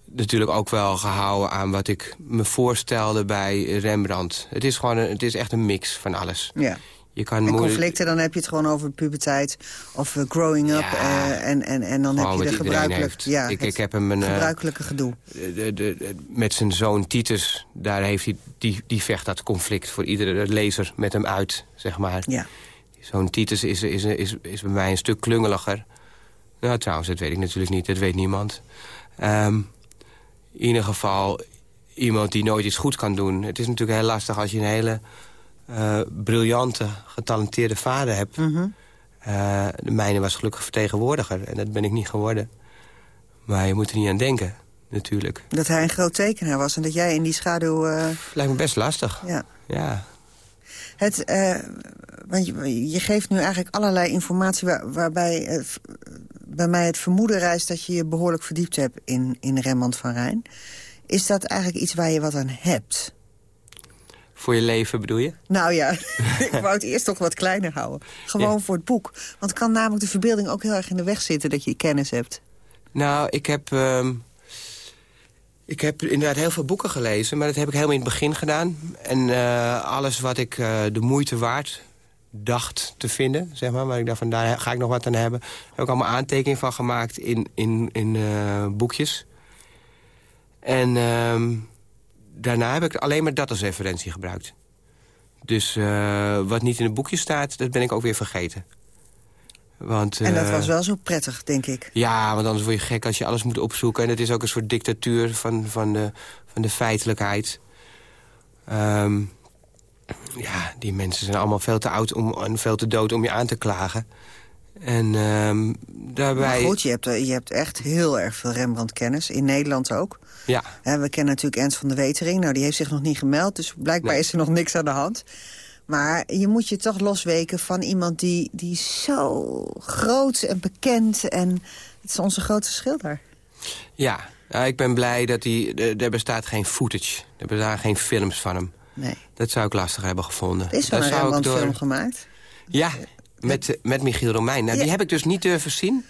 [SPEAKER 8] natuurlijk ook wel gehouden aan wat ik me voorstelde bij Rembrandt. Het is gewoon, een, het is echt een mix van alles.
[SPEAKER 7] ja.
[SPEAKER 8] Je kan
[SPEAKER 7] En
[SPEAKER 8] moeilijk-
[SPEAKER 7] conflicten, dan heb je het gewoon over puberteit of eh, growing up.
[SPEAKER 8] Ja.
[SPEAKER 7] eh, en, en, en dan heb je de gebruikelijk, ja,
[SPEAKER 8] ik, ik heb hem een, eh,
[SPEAKER 7] gebruikelijke gedoe.
[SPEAKER 8] de, de, de- met zijn zoon Titus, daar heeft hij, die, die vecht dat conflict voor iedere lezer met hem uit, zeg maar.
[SPEAKER 7] Ja.
[SPEAKER 8] Zo'n Titus is, is, is, is bij mij een stuk klungeliger. Nou, trouwens, dat weet ik natuurlijk niet, dat weet niemand. Ehm, in ieder geval iemand die nooit iets goed kan doen. Het is natuurlijk heel lastig als je een hele eh, briljante, getalenteerde vader hebt.
[SPEAKER 7] Mhm.
[SPEAKER 8] Eh, de mijne was gelukkig vertegenwoordiger en dat ben ik niet geworden. Maar je moet er niet aan denken, natuurlijk.
[SPEAKER 7] Dat hij een groot tekenaar was en dat jij in die schaduw... eh,
[SPEAKER 8] Lijkt me best lastig.
[SPEAKER 7] ja.
[SPEAKER 8] Ja.
[SPEAKER 7] Het, want je, je geeft nu eigenlijk allerlei informatie... Waar, waarbij bij mij het vermoeden rijst dat je je behoorlijk verdiept hebt in, in Rembrandt van Rijn. Is dat eigenlijk iets waar je wat aan hebt?
[SPEAKER 8] Voor je leven bedoel je?
[SPEAKER 7] Nou ja, ik wou het eerst toch wat kleiner houden. Gewoon
[SPEAKER 8] Ja.
[SPEAKER 7] voor het boek. Want kan namelijk de verbeelding ook heel erg in de weg zitten... dat je kennis hebt.
[SPEAKER 8] Nou, ik heb, ehm, ik heb inderdaad heel veel boeken gelezen... maar dat heb ik helemaal in het begin gedaan. En eh, alles wat ik eh, de moeite waard dacht te vinden, zeg maar... waar ik dacht van, daar ga ik nog wat aan hebben... heb ik allemaal aantekeningen van gemaakt in, in, in eh, boekjes. En ehm, daarna heb ik alleen maar dat als referentie gebruikt. Dus eh, wat niet in het boekje staat, dat ben ik ook weer vergeten. Want,
[SPEAKER 7] En dat
[SPEAKER 8] eh,
[SPEAKER 7] was wel zo prettig, denk ik.
[SPEAKER 8] ja, want anders word je gek als je alles moet opzoeken. En het is ook een soort dictatuur van, van, de, van de feitelijkheid. Ehm, ja, die mensen zijn allemaal veel te oud om, en veel te dood om je aan te klagen. En ehm, daarbij...
[SPEAKER 7] Maar goed, je hebt, eh, je hebt echt heel erg veel Rembrandt-kennis. In Nederland ook.
[SPEAKER 8] Ja,
[SPEAKER 7] we kennen natuurlijk Ernst van de Wetering. Nou, die heeft zich nog niet gemeld, dus blijkbaar
[SPEAKER 8] Nee.
[SPEAKER 7] is er nog niks aan de hand. Maar je moet je toch losweken van iemand die, die zo groot en bekend... en het is onze grootste schilder.
[SPEAKER 8] ja. Ja, ik ben blij dat hij... Er er bestaat geen footage. Er bestaan geen films van hem.
[SPEAKER 7] Nee.
[SPEAKER 8] Dat zou ik lastig hebben gevonden.
[SPEAKER 7] Er is wel
[SPEAKER 8] Dat
[SPEAKER 7] een Rembrandt-film
[SPEAKER 8] door-
[SPEAKER 7] gemaakt.
[SPEAKER 8] Ja, met, met Michiel Romein. Nou, Die heb ik dus niet durven zien.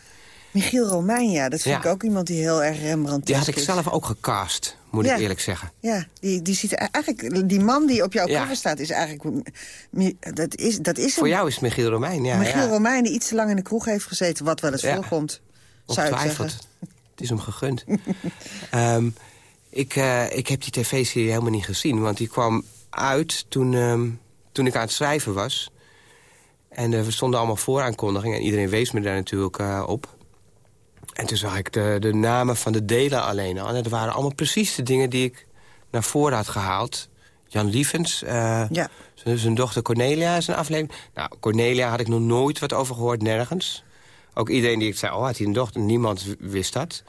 [SPEAKER 7] Michiel Romein, ja, dat vind
[SPEAKER 8] Ja.
[SPEAKER 7] ik ook iemand die heel erg Rembrandt
[SPEAKER 8] Die had ik
[SPEAKER 7] is.
[SPEAKER 8] zelf ook gecast, moet
[SPEAKER 7] Ja.
[SPEAKER 8] ik eerlijk zeggen.
[SPEAKER 7] Ja, die, die, ziet er eigenlijk, die man die op jouw
[SPEAKER 8] Ja.
[SPEAKER 7] cover staat is eigenlijk... Dat is, dat is
[SPEAKER 8] Voor jou is het Michiel Romein, ja.
[SPEAKER 7] Michiel. Romein die iets te lang in de kroeg heeft gezeten... wat wel eens voorkomt, zou ik zeggen.
[SPEAKER 8] Het is hem gegund. Ehm, Ik, uh, ik heb die tv-serie helemaal niet gezien. Want die kwam uit toen, uh, toen ik aan het schrijven was. En uh, we stonden allemaal vooraankondigingen. En iedereen wees me daar natuurlijk uh, op. En toen zag ik de, de namen van de delen alleen al. En dat waren allemaal precies de dingen die ik naar voren had gehaald. Jan Lievens, uh,
[SPEAKER 7] ja.
[SPEAKER 8] zijn dochter Cornelia is een aflevering. Nou, Cornelia had ik nog nooit wat over gehoord, nergens. Ook iedereen die ik zei, oh, had hij een dochter? Niemand wist dat.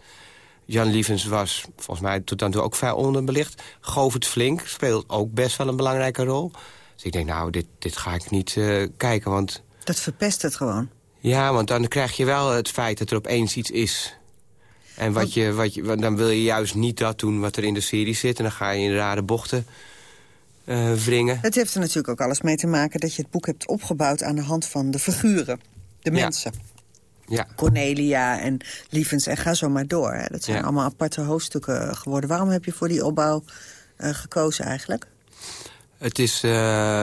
[SPEAKER 8] Jan Lievens was volgens mij tot dan toe ook vrij onderbelicht. Govert Flink speelt ook best wel een belangrijke rol. Dus ik denk, nou, dit, dit ga ik niet uh, kijken, want...
[SPEAKER 7] Dat verpest het gewoon.
[SPEAKER 8] Ja, want dan krijg je wel het feit dat er opeens iets is. En wat je, wat je, dan wil je juist niet dat doen wat er in de serie zit. En dan ga je in rare bochten uh, wringen.
[SPEAKER 7] Het heeft er natuurlijk ook alles mee te maken... dat je het boek hebt opgebouwd aan de hand van de figuren. De mensen.
[SPEAKER 8] Ja.
[SPEAKER 7] Cornelia en Lievens en ga zo maar door. Hè. Dat zijn
[SPEAKER 8] Ja.
[SPEAKER 7] allemaal aparte hoofdstukken geworden. Waarom heb je voor die opbouw eh, gekozen eigenlijk?
[SPEAKER 8] Het is, eh,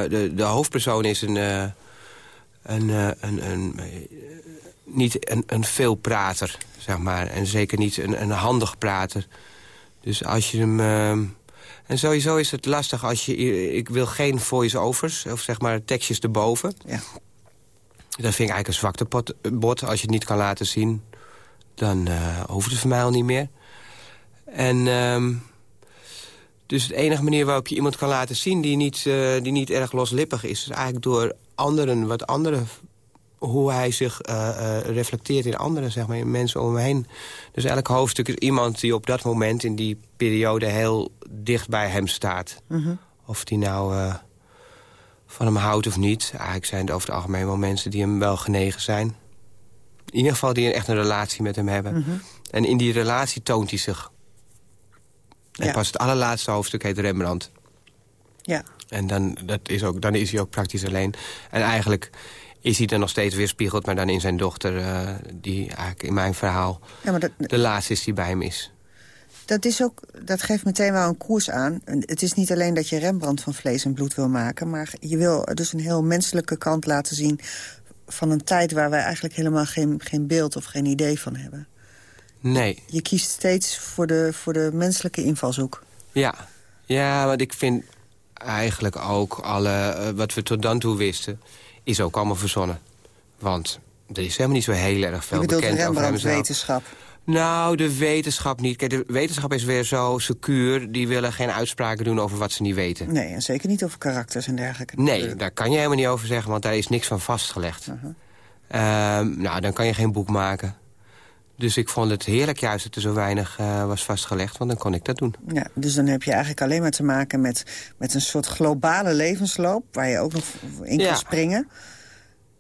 [SPEAKER 8] de, de hoofdpersoon is een, eh, een, eh, een, een, niet een, een veelprater, zeg maar. En zeker niet een, een handig prater. Dus als je hem... ehm, en sowieso is het lastig als je... Ik wil geen voice-overs, of zeg maar tekstjes erboven.
[SPEAKER 7] Ja.
[SPEAKER 8] Dat vind ik eigenlijk een zwakte pot, bot. Als je het niet kan laten zien, dan hoeft het voor mij al niet meer. En... dus de enige manier waarop je iemand kan laten zien... die niet, eh, die niet erg loslippig is... is eigenlijk door anderen, wat anderen... hoe hij zich eh, eh, reflecteert in anderen, zeg maar, in mensen om hem heen. Dus elk hoofdstuk is iemand die op dat moment... in die periode heel dicht bij hem staat.
[SPEAKER 7] Mhm.
[SPEAKER 8] Of die nou van hem houdt of niet. Eigenlijk zijn het over het algemeen wel mensen die hem wel genegen zijn. In ieder geval die echt een relatie met hem hebben.
[SPEAKER 7] Mhm.
[SPEAKER 8] En in die relatie toont hij zich. En
[SPEAKER 7] Ja.
[SPEAKER 8] pas het allerlaatste hoofdstuk heet Rembrandt.
[SPEAKER 7] Ja.
[SPEAKER 8] En dan, dat is ook, dan is hij ook praktisch alleen. En eigenlijk is hij dan nog steeds weerspiegeld... maar dan in zijn dochter, eh, die eigenlijk in mijn verhaal...
[SPEAKER 7] Ja, maar dat,
[SPEAKER 8] de laatste is die bij hem is.
[SPEAKER 7] dat, is ook, dat geeft meteen wel een koers aan. Het is niet alleen dat je Rembrandt van vlees en bloed wil maken... maar je wil dus een heel menselijke kant laten zien... van een tijd waar wij eigenlijk helemaal geen, geen beeld of geen idee van hebben.
[SPEAKER 8] Nee,
[SPEAKER 7] Je kiest steeds voor de, voor de menselijke invalshoek.
[SPEAKER 8] ja. Ja, want ik vind eigenlijk ook alle... eh, wat we tot dan toe wisten... is ook allemaal verzonnen. Want er is helemaal niet zo heel erg veel bekend over hem zelf.
[SPEAKER 7] Rembrandt-wetenschap.
[SPEAKER 8] Nou, de wetenschap niet. Kijk, de wetenschap is weer zo secuur. Die willen geen uitspraken doen over wat ze niet weten.
[SPEAKER 7] Nee, en zeker niet over karakters en dergelijke.
[SPEAKER 8] Nee, daar kan je helemaal niet over zeggen, want daar is niks van vastgelegd.
[SPEAKER 7] Uh-huh.
[SPEAKER 8] Ehm, nou, dan kan je geen boek maken. Dus ik vond het heerlijk juist dat er zo weinig eh, was vastgelegd, want dan kon ik dat doen.
[SPEAKER 7] Ja, dus dan heb je eigenlijk alleen maar te maken met, met een soort globale levensloop... waar je ook nog in kan springen.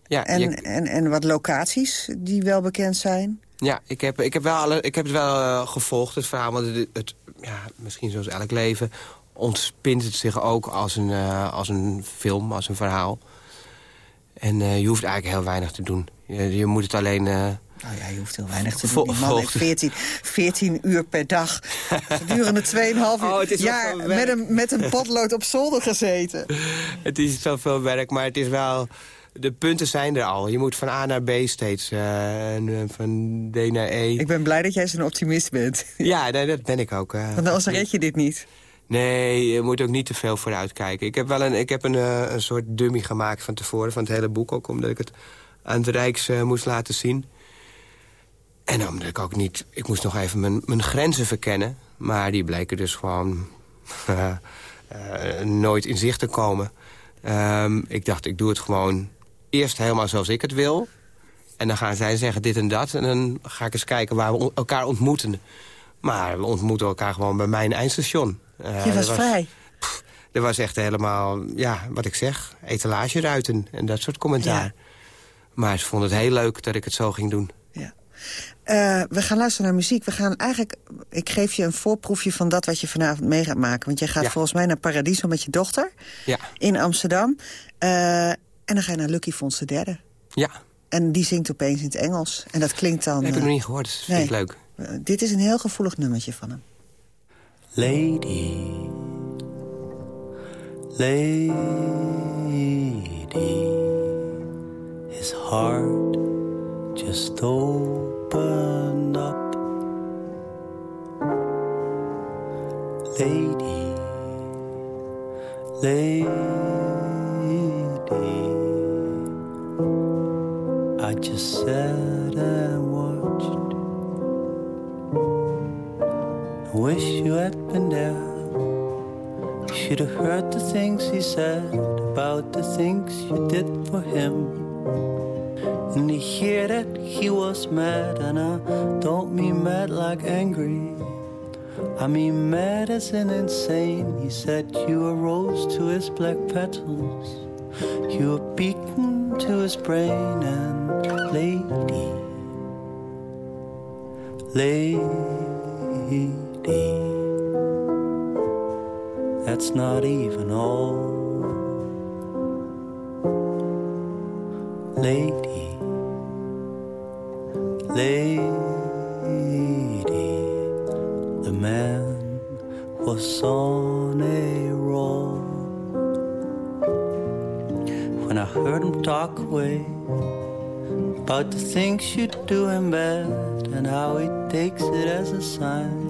[SPEAKER 8] Ja,
[SPEAKER 7] En,
[SPEAKER 8] je-
[SPEAKER 7] en, en wat locaties die wel bekend zijn.
[SPEAKER 8] ja ik, heb, ik, heb wel alle, ik heb het wel eh, gevolgd, het verhaal. Want het, het, ja, misschien zoals elk leven ontspint het zich ook als een, eh, als een film, als een verhaal. En je hoeft eigenlijk heel weinig te doen. Je, je moet het alleen...
[SPEAKER 7] Nou ja, je hoeft heel weinig te doen. Die man heeft
[SPEAKER 8] volgt-
[SPEAKER 7] 14, 14 uur per dag gedurende 2,5
[SPEAKER 8] Oh,
[SPEAKER 7] jaar met een, met een potlood op zolder gezeten.
[SPEAKER 8] Het is zoveel werk, maar het is wel... De punten zijn er al. Je moet van A naar B steeds. eh, en, eh, van D naar E.
[SPEAKER 7] Ik ben blij dat jij zo'n optimist bent.
[SPEAKER 8] Ja, nee, dat ben ik ook. eh.
[SPEAKER 7] Want anders red je dit niet.
[SPEAKER 8] Nee, je moet ook niet te veel vooruit kijken. Ik heb wel een, ik heb een, een soort dummy gemaakt van tevoren, van het hele boek ook... omdat ik het aan het Rijks moest laten zien. En omdat ik ook niet... Ik moest nog even mijn, mijn grenzen verkennen. Maar die bleken dus gewoon eh, nooit in zicht te komen. Ehm, ik dacht, ik doe het gewoon eerst helemaal zoals ik het wil. En dan gaan zij zeggen dit en dat. En dan ga ik eens kijken waar we on- elkaar ontmoeten. Maar we ontmoeten elkaar gewoon bij mijn eindstation. Eh,
[SPEAKER 7] Je
[SPEAKER 8] dat
[SPEAKER 7] was vrij.
[SPEAKER 8] Er was echt helemaal, ja, wat ik zeg, etalageruiten en dat soort commentaar. Maar ze vonden het heel leuk dat ik het zo ging doen.
[SPEAKER 7] Eh, we gaan luisteren naar muziek. We gaan eigenlijk, ik geef je een voorproefje van dat wat je vanavond mee gaat maken. Want jij gaat
[SPEAKER 8] Ja.
[SPEAKER 7] volgens mij naar Paradiso met je dochter
[SPEAKER 8] Ja,
[SPEAKER 7] in Amsterdam. Eh, en dan ga je naar Lucky Fons de derde.
[SPEAKER 8] ja.
[SPEAKER 7] En die zingt opeens in het Engels. En dat klinkt dan...
[SPEAKER 8] Dat heb ik
[SPEAKER 7] eh,
[SPEAKER 8] nog niet gehoord, dus vind ik leuk.
[SPEAKER 7] dit is een heel gevoelig nummertje van hem.
[SPEAKER 9] Lady, lady, his heart just opened up. lady, lady. I just sat and watched. I wish you had been there. You should have heard the things he said about the things you did for him. And to hear that he was mad, and I don't mean mad like angry. I mean mad as in insane. He said you were rose to his black petals. You were beacon to his brain and lady, lady. That's not even all. Lady, lady, the man was on a roll. When I heard him talk away about the things you do in bed and how he takes it as a sign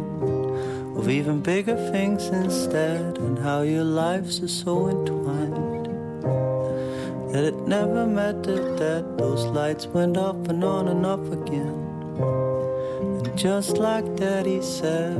[SPEAKER 9] of even bigger things instead, and how your lives are so entwined that it never mattered that those lights went off and on and off again. And just like Daddy said,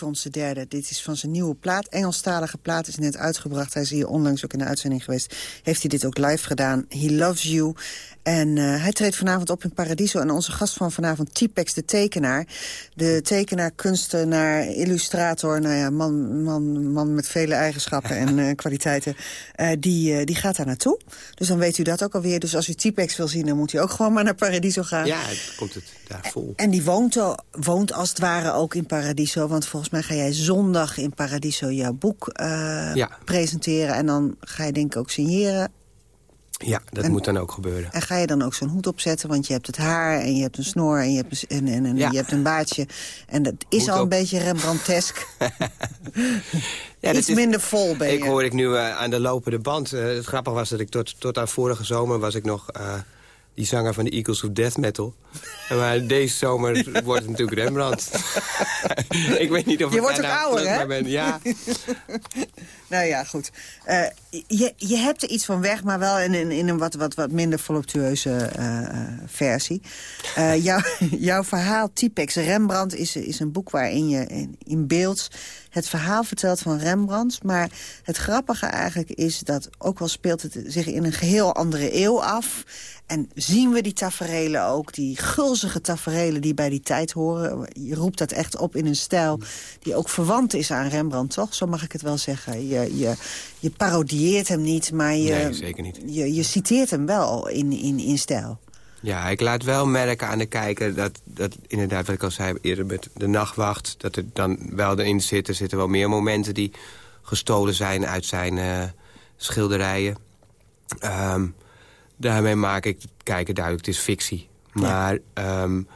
[SPEAKER 7] De derde. Dit is van zijn nieuwe plaat. Engelstalige plaat is net uitgebracht. Hij is hier onlangs ook in de uitzending geweest. Heeft hij dit ook live gedaan. He Loves You. En uh, hij treedt vanavond op in Paradiso. En onze gast van vanavond, T-Pex, de tekenaar. De tekenaar, kunstenaar, illustrator. Nou ja, man, man, man met vele eigenschappen en uh, kwaliteiten. Uh, die, die gaat daar naartoe. Dus dan weet u dat ook alweer. Dus als u T-Pex wil zien, dan moet u ook gewoon maar naar Paradiso gaan.
[SPEAKER 8] Ja, komt het daar vol.
[SPEAKER 7] En die woont, woont als het ware ook in Paradiso. Want volgens mij ga jij zondag in Paradiso jouw boek ja. presenteren. En dan ga je denk ik ook signeren.
[SPEAKER 8] Ja, dat en, moet dan ook gebeuren.
[SPEAKER 7] En ga je dan ook zo'n hoed opzetten? Want je hebt het haar en je hebt een snor en je hebt een, en, en, ja. je hebt een baardje. En dat is al een beetje Rembrandtesk. ja, Iets is, minder vol ben je.
[SPEAKER 8] Ik hoor ik nu uh, aan de lopende band. Uh, het grappige was dat ik tot, tot aan vorige zomer was ik nog... Uh, die zanger van de Eagles of Death Metal. Maar deze zomer wordt het natuurlijk Rembrandt. ik weet niet of
[SPEAKER 7] je wordt ook ouder, hè?
[SPEAKER 8] Ben. Ja.
[SPEAKER 7] nou ja, goed. Uh, je, je hebt er iets van weg, maar wel in, in, in een wat, wat, wat minder voluptueuze uh, versie. Uh, jou, jouw verhaal, Typex Rembrandt, is, is een boek waarin je in, in beeld het verhaal vertelt van Rembrandt. Maar het grappige eigenlijk is dat, ook al speelt het zich in een geheel andere eeuw af... En zien we die taferelen ook, die gulzige taferelen die bij die tijd horen. Je roept dat echt op in een stijl die ook verwant is aan Rembrandt, toch? Zo mag ik het wel zeggen. Je, je, je parodieert hem niet, maar je,
[SPEAKER 8] nee, zeker niet.
[SPEAKER 7] je, je citeert hem wel in, in, in stijl.
[SPEAKER 8] Ja, ik laat wel merken aan de kijker dat, dat inderdaad, wat ik al zei eerder met de nachtwacht... dat er dan wel erin zitten, er zitten wel meer momenten die gestolen zijn uit zijn uh, schilderijen. Um, daarmee maak ik het kijker duidelijk, het is fictie. Maar ja. um,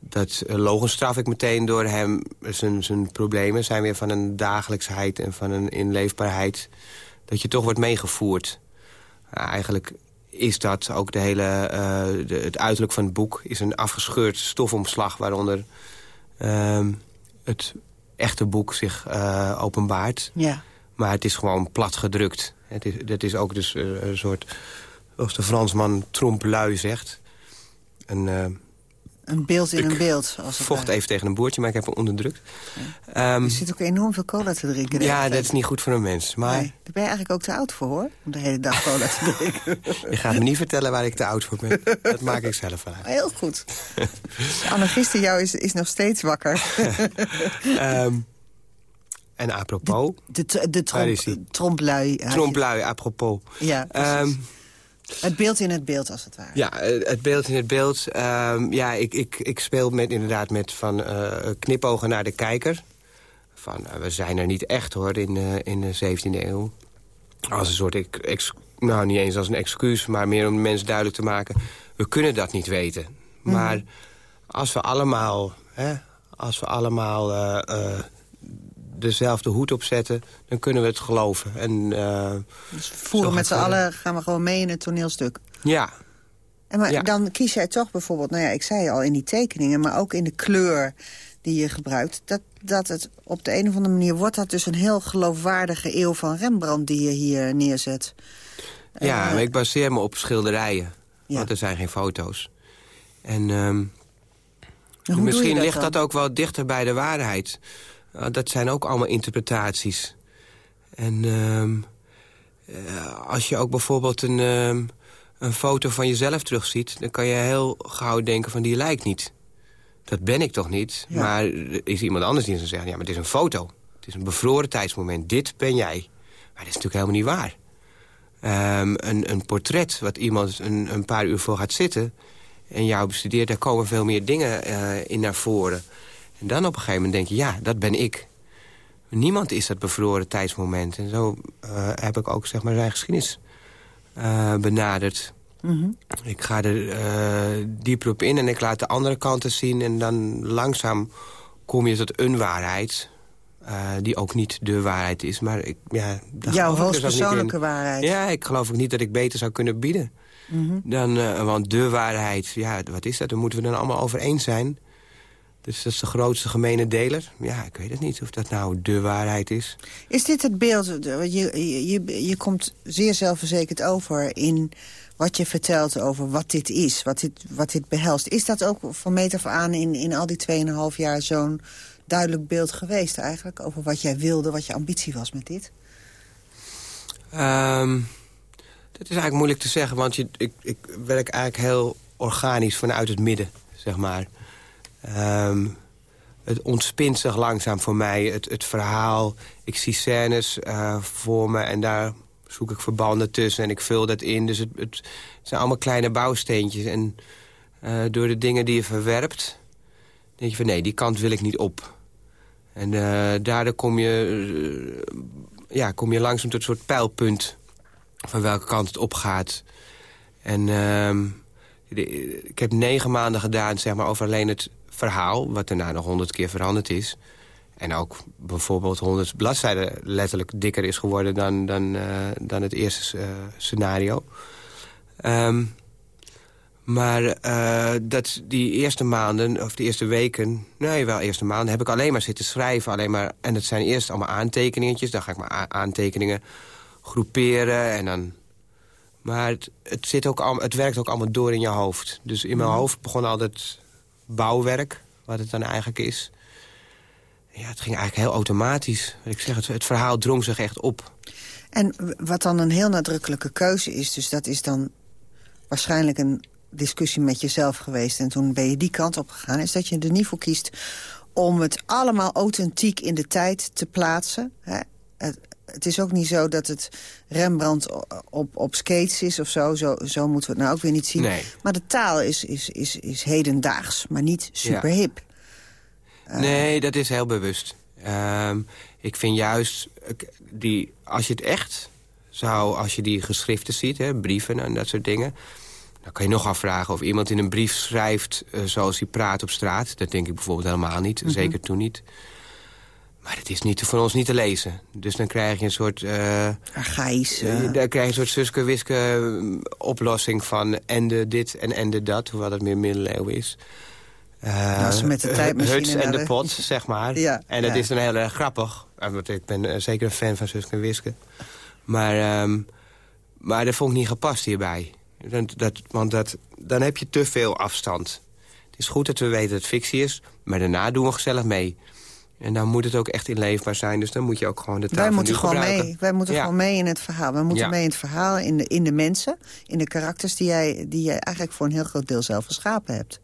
[SPEAKER 8] dat uh, logenstraf ik meteen door hem. Zijn, zijn problemen zijn weer van een dagelijksheid en van een inleefbaarheid... dat je toch wordt meegevoerd. Eigenlijk is dat ook de hele, uh, de, het uiterlijk van het boek... is een afgescheurd stofomslag waaronder uh, het echte boek zich uh, openbaart.
[SPEAKER 7] Ja.
[SPEAKER 8] Maar het is gewoon plat gedrukt. Het is, dat is ook dus uh, een soort, als de Fransman trompe-lui zegt... Een,
[SPEAKER 7] een beeld in een beeld. Als
[SPEAKER 8] het vocht even tegen een boertje, maar ik heb hem onderdrukt.
[SPEAKER 7] Ja. Um, je zit ook enorm veel cola te drinken.
[SPEAKER 8] Ja, dat is niet goed voor een mens. Maar... Nee,
[SPEAKER 7] daar ben je eigenlijk ook te oud voor, hoor. Om de hele dag cola te drinken.
[SPEAKER 8] je gaat me niet vertellen waar ik te oud voor ben. Dat maak ik zelf wel uit.
[SPEAKER 7] Heel goed. Anarchiste jou is, is nog steeds wakker.
[SPEAKER 8] um, en apropos...
[SPEAKER 7] De, de, de tromp, tromplui.
[SPEAKER 8] Tromplui, apropos.
[SPEAKER 7] Ja, um, het beeld in het beeld, als het ware.
[SPEAKER 8] Ja, eh, het beeld in het beeld. Um, ja, ik, ik, ik speel met, inderdaad met van uh, knipogen naar de kijker. Van, uh, we zijn er niet echt, hoor, in, uh, in de 17e eeuw. Als een soort, ex, nou niet eens als een excuus... maar meer om de mensen duidelijk te maken... we kunnen dat niet weten. Mm. Maar als we allemaal... Hè, als we allemaal dezelfde hoed opzetten, dan kunnen we het geloven. En, uh,
[SPEAKER 7] dus voeren met z'n allen gaan we gewoon mee in het toneelstuk.
[SPEAKER 8] Ja.
[SPEAKER 7] En maar dan kies jij toch bijvoorbeeld, nou ja, ik zei al in die tekeningen... maar ook in de kleur die je gebruikt... dat, dat het op de een of andere manier wordt dat dus een heel geloofwaardige eeuw van Rembrandt... die je hier neerzet.
[SPEAKER 8] Ja, uh, maar ik baseer me op schilderijen. Ja. Want er zijn geen foto's. En um, misschien dat ligt dat ook wel dichter bij de waarheid. Uh, dat zijn ook allemaal interpretaties. En uh, als je ook bijvoorbeeld een, uh, een foto van jezelf terugziet... dan kan je heel gauw denken van die lijkt niet. Dat ben ik toch niet? Ja. Maar er is iemand anders die zegt... ja, maar het is een foto. Het is een bevroren tijdsmoment. Dit ben jij. Maar dat is natuurlijk helemaal niet waar. Um, een, een portret wat iemand een, een paar uur voor gaat zitten... en jou bestudeert, daar komen veel meer dingen uh, in naar voren... En dan op een gegeven moment denk je, ja, dat ben ik. Niemand is dat bevroren tijdsmoment. En zo uh, heb ik ook zeg maar, zijn geschiedenis uh, benaderd.
[SPEAKER 7] Mm -hmm.
[SPEAKER 8] Ik ga er uh, dieper op in en ik laat de andere kanten zien. En dan langzaam kom je tot een waarheid. die ook niet de waarheid is. Maar ik, ja,
[SPEAKER 7] Jouw dus hoogstpersoonlijke waarheid.
[SPEAKER 8] Ja, ik geloof ook niet dat ik beter zou kunnen bieden.
[SPEAKER 7] Mm -hmm.
[SPEAKER 8] dan, want de waarheid, ja, wat is dat? Daar moeten we dan allemaal over eens zijn. Dus dat is de grootste gemene deler. Ja, ik weet het niet of dat nou de waarheid is.
[SPEAKER 7] Is dit het beeld? Je, je, je komt zeer zelfverzekerd over in wat je vertelt over wat dit is, wat dit, wat dit behelst. Is dat ook van meet af aan in, in al die 2,5 jaar zo'n duidelijk beeld geweest eigenlijk... over wat jij wilde, wat je ambitie was met dit?
[SPEAKER 8] Um, dat is eigenlijk moeilijk te zeggen, want je, ik, ik werk eigenlijk heel organisch vanuit het midden, zeg maar. Um, het ontspint zich langzaam voor mij, het, het verhaal. Ik zie scènes uh, voor me en daar zoek ik verbanden tussen en ik vul dat in. Dus het, het zijn allemaal kleine bouwsteentjes. En uh, door de dingen die je verwerpt, denk je van nee, die kant wil ik niet op. En uh, daardoor kom je, ja, kom je langzaam tot een soort pijlpunt van welke kant het opgaat. En ehm, ik heb negen maanden gedaan zeg maar, over alleen het verhaal... wat daarna nog honderd keer veranderd is. En ook bijvoorbeeld honderd bladzijden letterlijk dikker is geworden... dan, dan, uh, dan het eerste uh, scenario. Um, maar uh, dat die eerste maanden, of de eerste weken... nee, wel eerste maanden, heb ik alleen maar zitten schrijven. Alleen maar, en het zijn eerst allemaal aantekeningetjes. Dan ga ik maar aantekeningen groeperen en dan... Maar het, het, zit ook al, het werkt ook allemaal door in je hoofd. Dus in mijn hoofd begon altijd bouwwerk, wat het dan eigenlijk is. Ja, het ging eigenlijk heel automatisch. Ik zeg, het, het verhaal drong zich echt op.
[SPEAKER 7] En wat dan een heel nadrukkelijke keuze is... dus dat is dan waarschijnlijk een discussie met jezelf geweest... en toen ben je die kant op gegaan... is dat je er niet voor kiest om het allemaal authentiek in de tijd te plaatsen. Hè? Het, het is ook niet zo dat het Rembrandt op, op skates is of zo. zo. Zo moeten we het nou ook weer niet zien.
[SPEAKER 8] Nee.
[SPEAKER 7] Maar de taal is, is, is, is hedendaags, maar niet super hip.
[SPEAKER 8] Uh, nee, dat is heel bewust. Um, ik vind juist, die, als je het echt zou, als je die geschriften ziet, hè, brieven en dat soort dingen... dan kan je nog afvragen of iemand in een brief schrijft uh, zoals hij praat op straat. Dat denk ik bijvoorbeeld helemaal niet, mm -hmm. zeker toen niet. Maar het is niet, voor ons niet te lezen. Dus dan krijg je een soort... Uh. Uh, dan krijg je een soort Suske-Wiske oplossing van... ende dit en ende dat, hoewel dat meer middeleeuwen is. Uh,
[SPEAKER 7] nou, met de tijdmachine
[SPEAKER 8] Huts en de, pot, zeg maar.
[SPEAKER 7] Ja,
[SPEAKER 8] en dat
[SPEAKER 7] ja.
[SPEAKER 8] is dan heel erg grappig. Want ik ben zeker een fan van Suske en Wiske. Maar, um, maar dat vond ik niet gepast hierbij. Dat, dat, want dat, dan heb je te veel afstand. Het is goed dat we weten dat het fictie is, maar daarna doen we gezellig mee. En dan moet het ook echt inleefbaar zijn. Dus dan moet je ook gewoon de taal
[SPEAKER 7] Wij moeten gewoon
[SPEAKER 8] gebruiken.
[SPEAKER 7] mee. Wij moeten
[SPEAKER 8] ja.
[SPEAKER 7] gewoon mee in het verhaal. Wij moeten
[SPEAKER 8] Ja.
[SPEAKER 7] mee in het verhaal, in de, in de mensen, in de karakters die jij, die jij eigenlijk voor een heel groot deel zelf geschapen hebt.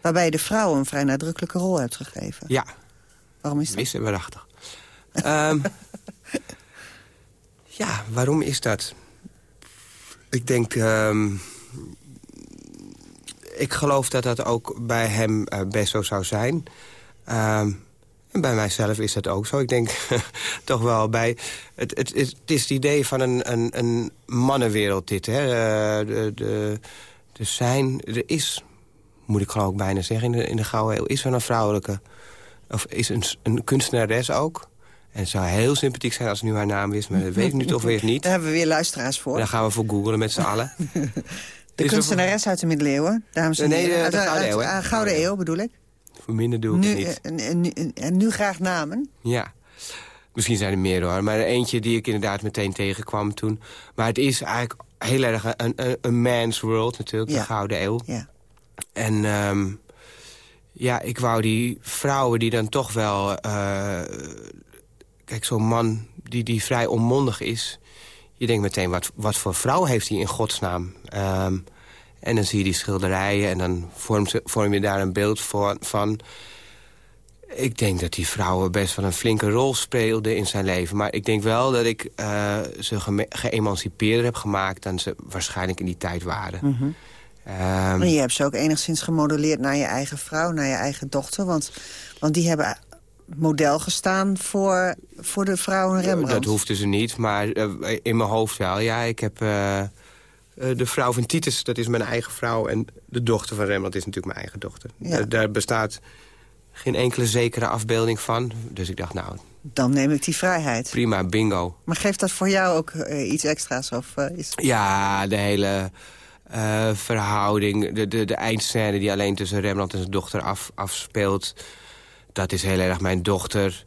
[SPEAKER 7] Waarbij je de vrouw een vrij nadrukkelijke rol hebt gegeven.
[SPEAKER 8] Ja.
[SPEAKER 7] Waarom is dat?
[SPEAKER 8] Wist en waarachtig. Ehm, ja, waarom is dat? Ik denk... ehm, ik geloof dat dat ook bij hem eh, best zo zou zijn. Ehm, en bij mijzelf is dat ook zo. Ik denk toch wel bij... Het, het, het is het idee van een, een, een mannenwereld dit. Hè? Eh, de, de, de zijn... Er is, moet ik geloof ik bijna zeggen, in de, in de Gouden Eeuw... is wel een vrouwelijke... Of is een, een kunstenares ook. En het zou heel sympathiek zijn als nu haar naam wist. Maar dat weet ik nu toch weer niet.
[SPEAKER 7] Daar hebben we weer luisteraars voor.
[SPEAKER 8] Daar gaan we voor googlen met z'n allen.
[SPEAKER 7] De
[SPEAKER 8] Is er
[SPEAKER 7] kunstenares uit de middeleeuwen, dames en
[SPEAKER 8] Nee,
[SPEAKER 7] heren.
[SPEAKER 8] de-
[SPEAKER 7] Uit-
[SPEAKER 8] de
[SPEAKER 7] uit-
[SPEAKER 8] Gouden Eeuw,
[SPEAKER 7] Gouden Eeuw bedoel ik.
[SPEAKER 8] Voor minder doe ik
[SPEAKER 7] Nu,
[SPEAKER 8] het niet.
[SPEAKER 7] en, en, nu- en, en nu graag namen.
[SPEAKER 8] Ja. Misschien zijn er meer hoor. Maar eentje die ik inderdaad meteen tegenkwam toen. Maar het is eigenlijk heel erg een, een, een man's world natuurlijk.
[SPEAKER 7] Ja.
[SPEAKER 8] De Gouden Eeuw.
[SPEAKER 7] Ja.
[SPEAKER 8] En ehm, ja, ik wou die vrouwen die dan toch wel... eh, kijk, zo'n man die, die vrij onmondig is... Je denkt meteen, wat, wat voor vrouw heeft hij in godsnaam? Ehm, en dan zie je die schilderijen en dan vorm, ze- vorm je daar een beeld voor, van... Ik denk dat die vrouwen best wel een flinke rol speelden in zijn leven. Maar ik denk wel dat ik eh, ze geëmancipeerder heb gemaakt... dan ze waarschijnlijk in die tijd waren.
[SPEAKER 7] Mhm.
[SPEAKER 8] Ehm,
[SPEAKER 7] Maar je hebt ze ook enigszins gemodelleerd naar je eigen vrouw, naar je eigen dochter. Want, want die hebben model gestaan voor, voor de vrouwen Rembrandt.
[SPEAKER 8] Dat hoefden ze niet, maar eh, in mijn hoofd wel. Ja, ik heb eh, de vrouw van Titus, dat is mijn eigen vrouw. En de dochter van Rembrandt is natuurlijk mijn eigen dochter.
[SPEAKER 7] Ja.
[SPEAKER 8] Eh, daar bestaat geen enkele zekere afbeelding van. Dus ik dacht, nou,
[SPEAKER 7] Dan neem ik die vrijheid.
[SPEAKER 8] prima, bingo.
[SPEAKER 7] Maar geeft dat voor jou ook eh, iets extra's? Of, eh, is...
[SPEAKER 8] Ja, de hele eh, verhouding, de, de, de eindscène die alleen tussen Rembrandt en zijn dochter af, afspeelt... dat is heel erg mijn dochter.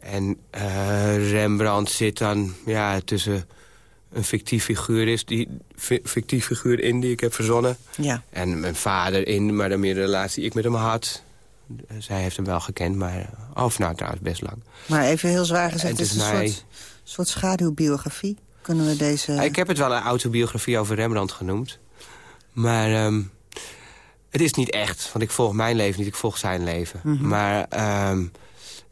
[SPEAKER 8] En eh, Rembrandt zit dan ja, tussen een fictief figuur is, die fi- fictief figuur in die ik heb verzonnen.
[SPEAKER 7] Ja.
[SPEAKER 8] En mijn vader in, maar dan meer de relatie die ik met hem had. Zij heeft hem wel gekend, maar... Of nou, trouwens, best lang.
[SPEAKER 7] Maar even heel zwaar gezegd, het
[SPEAKER 8] het
[SPEAKER 7] is
[SPEAKER 8] is
[SPEAKER 7] een
[SPEAKER 8] mij-
[SPEAKER 7] soort, soort schaduwbiografie. Kunnen we deze...
[SPEAKER 8] Ik heb het wel een autobiografie over Rembrandt genoemd. Maar ehm, het is niet echt, want ik volg mijn leven niet, ik volg zijn leven.
[SPEAKER 7] Mhm.
[SPEAKER 8] Maar ehm,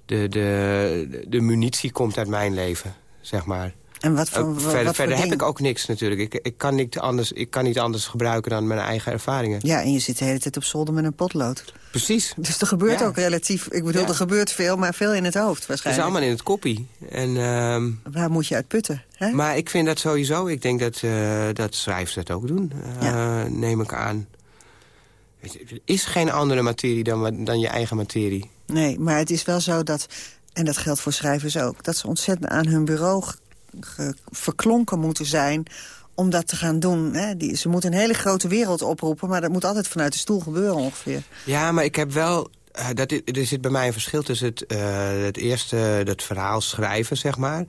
[SPEAKER 8] de, de, de munitie komt uit mijn leven, zeg maar.
[SPEAKER 7] En wat voor, wat
[SPEAKER 8] verder
[SPEAKER 7] voor
[SPEAKER 8] verder heb ik ook niks natuurlijk. Ik, ik, kan niet anders, ik kan niet anders gebruiken dan mijn eigen ervaringen.
[SPEAKER 7] Ja, en je zit de hele tijd op zolder met een potlood.
[SPEAKER 8] Precies.
[SPEAKER 7] Dus er gebeurt
[SPEAKER 8] Ja.
[SPEAKER 7] ook relatief... Ik bedoel,
[SPEAKER 8] Ja.
[SPEAKER 7] er gebeurt veel, maar veel in het hoofd
[SPEAKER 8] Het is
[SPEAKER 7] waarschijnlijk.
[SPEAKER 8] allemaal in het koppie. En, ehm,
[SPEAKER 7] Waar moet je uit putten? Hè?
[SPEAKER 8] Maar ik vind dat sowieso. Ik denk dat, eh, dat schrijvers dat ook doen. eh, Neem ik aan. Er is geen andere materie dan, dan je eigen materie.
[SPEAKER 7] Nee, maar het is wel zo dat... En dat geldt voor schrijvers ook. Dat ze ontzettend aan hun bureau verklonken moeten zijn om dat te gaan doen. Hè? Die, ze moeten een hele grote wereld oproepen... maar dat moet altijd vanuit de stoel gebeuren ongeveer.
[SPEAKER 8] Ja, maar ik heb wel... eh, dat, er zit bij mij een verschil tussen het, eh, het eerste, dat verhaal schrijven, zeg maar.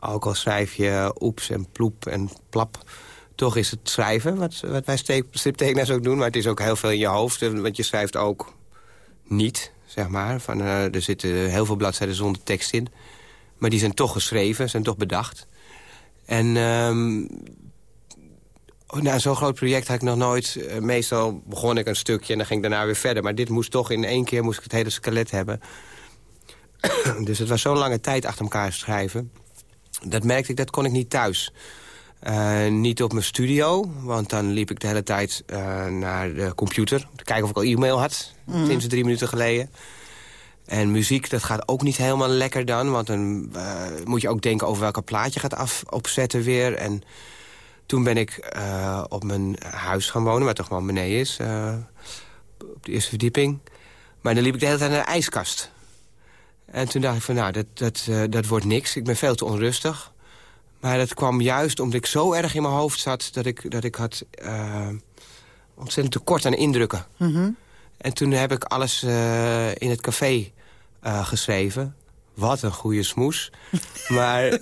[SPEAKER 8] Ook al schrijf je oeps en ploep en plap. Toch is het schrijven, wat, wat wij striptekenaars ook doen. Maar het is ook heel veel in je hoofd. eh, Want je schrijft ook niet, zeg maar. Van, er zitten heel veel bladzijden zonder tekst in. Maar die zijn toch geschreven, zijn toch bedacht. En nou, zo'n groot project had ik nog nooit. Eh, meestal begon ik een stukje en dan ging ik daarna weer verder. Maar dit moest toch in één keer moest ik het hele skelet hebben. dus het was zo'n lange tijd achter elkaar schrijven. Dat merkte ik, dat kon ik niet thuis. Eh, niet op mijn studio, want dan liep ik de hele tijd eh, naar de computer... om te kijken of ik al e-mail had,
[SPEAKER 7] Mhm.
[SPEAKER 8] sinds drie minuten geleden. En muziek, dat gaat ook niet helemaal lekker dan... want dan eh, moet je ook denken over welke plaat je gaat af, opzetten weer... En, toen ben ik eh, op mijn huis gaan wonen, waar toch wel beneden is. eh, op de eerste verdieping. Maar dan liep ik de hele tijd naar de ijskast. En toen dacht ik van, nou, dat, dat, dat wordt niks. Ik ben veel te onrustig. Maar dat kwam juist omdat ik zo erg in mijn hoofd zat... dat ik, dat ik had ontzettend tekort aan indrukken.
[SPEAKER 7] Mhm.
[SPEAKER 8] En toen heb ik alles in het café eh, geschreven. Wat een goede smoes. maar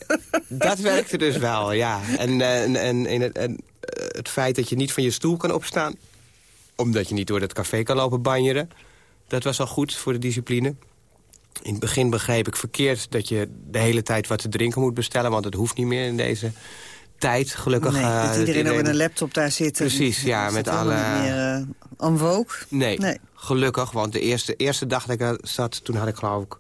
[SPEAKER 8] dat werkte dus wel, ja. En, en, en, en, het, en het feit dat je niet van je stoel kan opstaan... omdat je niet door dat café kan lopen banjeren... dat was al goed voor de discipline. In het begin begreep ik verkeerd dat je de hele tijd wat te drinken moet bestellen... want het hoeft niet meer in deze tijd, gelukkig.
[SPEAKER 7] Nee,
[SPEAKER 8] eh,
[SPEAKER 7] dat iedereen ook met een laptop daar zit.
[SPEAKER 8] Precies, ja, met alle...
[SPEAKER 7] meer uh, en vogue.
[SPEAKER 8] Nee,
[SPEAKER 7] Nee.
[SPEAKER 8] gelukkig, want de eerste, eerste dag dat ik er zat... toen had ik geloof ik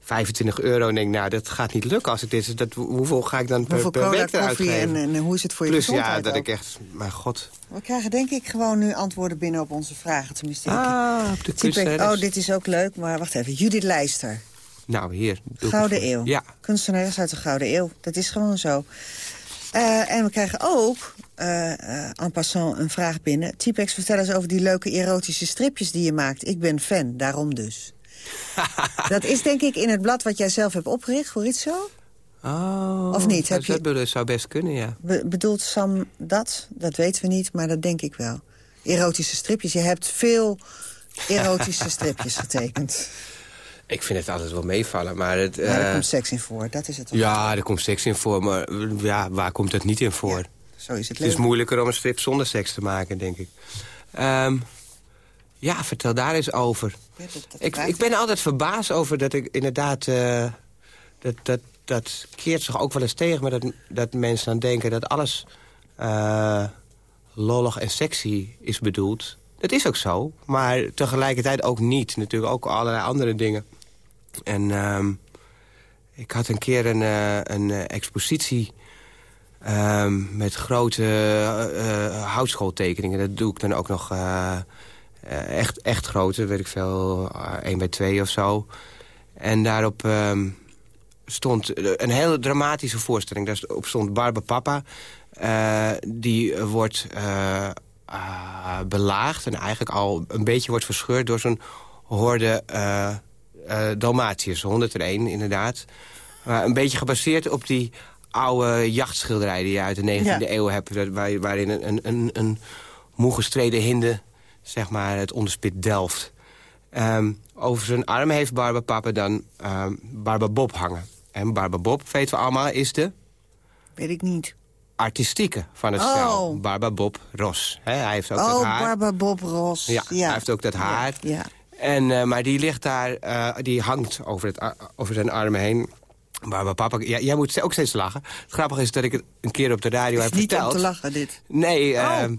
[SPEAKER 8] 25 euro. En ik denk, nou, dat gaat niet lukken als ik dit... Dat, hoeveel ga ik dan per, per week eruit geven?
[SPEAKER 7] en, en hoe is het voor je
[SPEAKER 8] Plus
[SPEAKER 7] gezondheid
[SPEAKER 8] ja, dat
[SPEAKER 7] ook?
[SPEAKER 8] ik echt... Mijn god.
[SPEAKER 7] We krijgen denk ik gewoon nu antwoorden binnen op onze vragen. Tenminste,
[SPEAKER 8] Ah,
[SPEAKER 7] ik-
[SPEAKER 8] op de kunstenares.
[SPEAKER 7] Oh, dit is ook leuk, maar wacht even. Judith Leister.
[SPEAKER 8] Nou, hier.
[SPEAKER 7] Gouden. Eeuw.
[SPEAKER 8] Ja.
[SPEAKER 7] Kunstenares uit de Gouden Eeuw. Dat is gewoon zo. Eh, en we krijgen ook, eh, en passant, een vraag binnen. Typex, vertel eens over die leuke erotische stripjes die je maakt. Ik ben fan, daarom dus. dat is denk ik in het blad wat jij zelf hebt opgericht, voor iets zo?
[SPEAKER 8] Oh,
[SPEAKER 7] Of niet? Heb
[SPEAKER 8] dat
[SPEAKER 7] je-
[SPEAKER 8] dat zou best kunnen, ja.
[SPEAKER 7] Be- bedoelt Sam dat? Dat weten we niet, maar dat denk ik wel. Erotische stripjes. Je hebt veel erotische stripjes getekend.
[SPEAKER 8] Ik vind het altijd wel meevallen, maar... Het,
[SPEAKER 7] Ja, daar
[SPEAKER 8] eh,
[SPEAKER 7] komt seks in voor, dat is het.
[SPEAKER 8] Ja, er komt seks in voor, maar ja, waar komt dat niet in voor?
[SPEAKER 7] Zo is het
[SPEAKER 8] Het
[SPEAKER 7] leven.
[SPEAKER 8] is moeilijker om een strip zonder seks te maken, denk ik. Ehm, ja, vertel daar eens over. Ik, ik ben altijd verbaasd over dat ik inderdaad... eh, dat, dat, dat keert zich ook wel eens tegen me... dat, dat mensen dan denken dat alles eh, lollig en sexy is bedoeld. Dat is ook zo, maar tegelijkertijd ook niet. Natuurlijk ook allerlei andere dingen. En ehm, ik had een keer een, eh, een eh, expositie... ehm, met grote eh, eh, houtschooltekeningen. Dat doe ik dan ook nog echt, echt grote, weet ik veel, eh, 1 bij 2 of zo. En daarop ehm, stond een hele dramatische voorstelling. Daarop stond Barbe Papa. die wordt ah, belaagd en eigenlijk al een beetje wordt verscheurd... door zo'n horde eh Dalmatiërs, 101 inderdaad. Maar een beetje gebaseerd op die oude jachtschilderij die je uit de 19e
[SPEAKER 7] Ja.
[SPEAKER 8] eeuw hebt... dat- waar- waarin een, een, een, een moe gestreden hinde zeg maar, het onderspit delft. Ehm, over zijn arm heeft Barba Papa dan ehm Barba Bob hangen. En Barba Bob, weten we allemaal, is de
[SPEAKER 7] Weet ik niet.
[SPEAKER 8] artistieke van het
[SPEAKER 7] Oh.
[SPEAKER 8] stel. Barba Bob Ros. Hij heeft ook dat
[SPEAKER 7] Oh,
[SPEAKER 8] haar.
[SPEAKER 7] Barbara Bob Ross.
[SPEAKER 8] Ja, hij heeft ook dat haar.
[SPEAKER 7] Ja.
[SPEAKER 8] En, eh, maar die ligt daar, eh, die hangt over, het, over zijn armen heen. Barba Papa, ja, jij moet ook steeds lachen. Het grappige is dat ik het een keer op de radio heb
[SPEAKER 7] Niet om
[SPEAKER 8] verteld.
[SPEAKER 7] te lachen, dit.
[SPEAKER 8] Nee,
[SPEAKER 7] Oh.
[SPEAKER 8] ehm,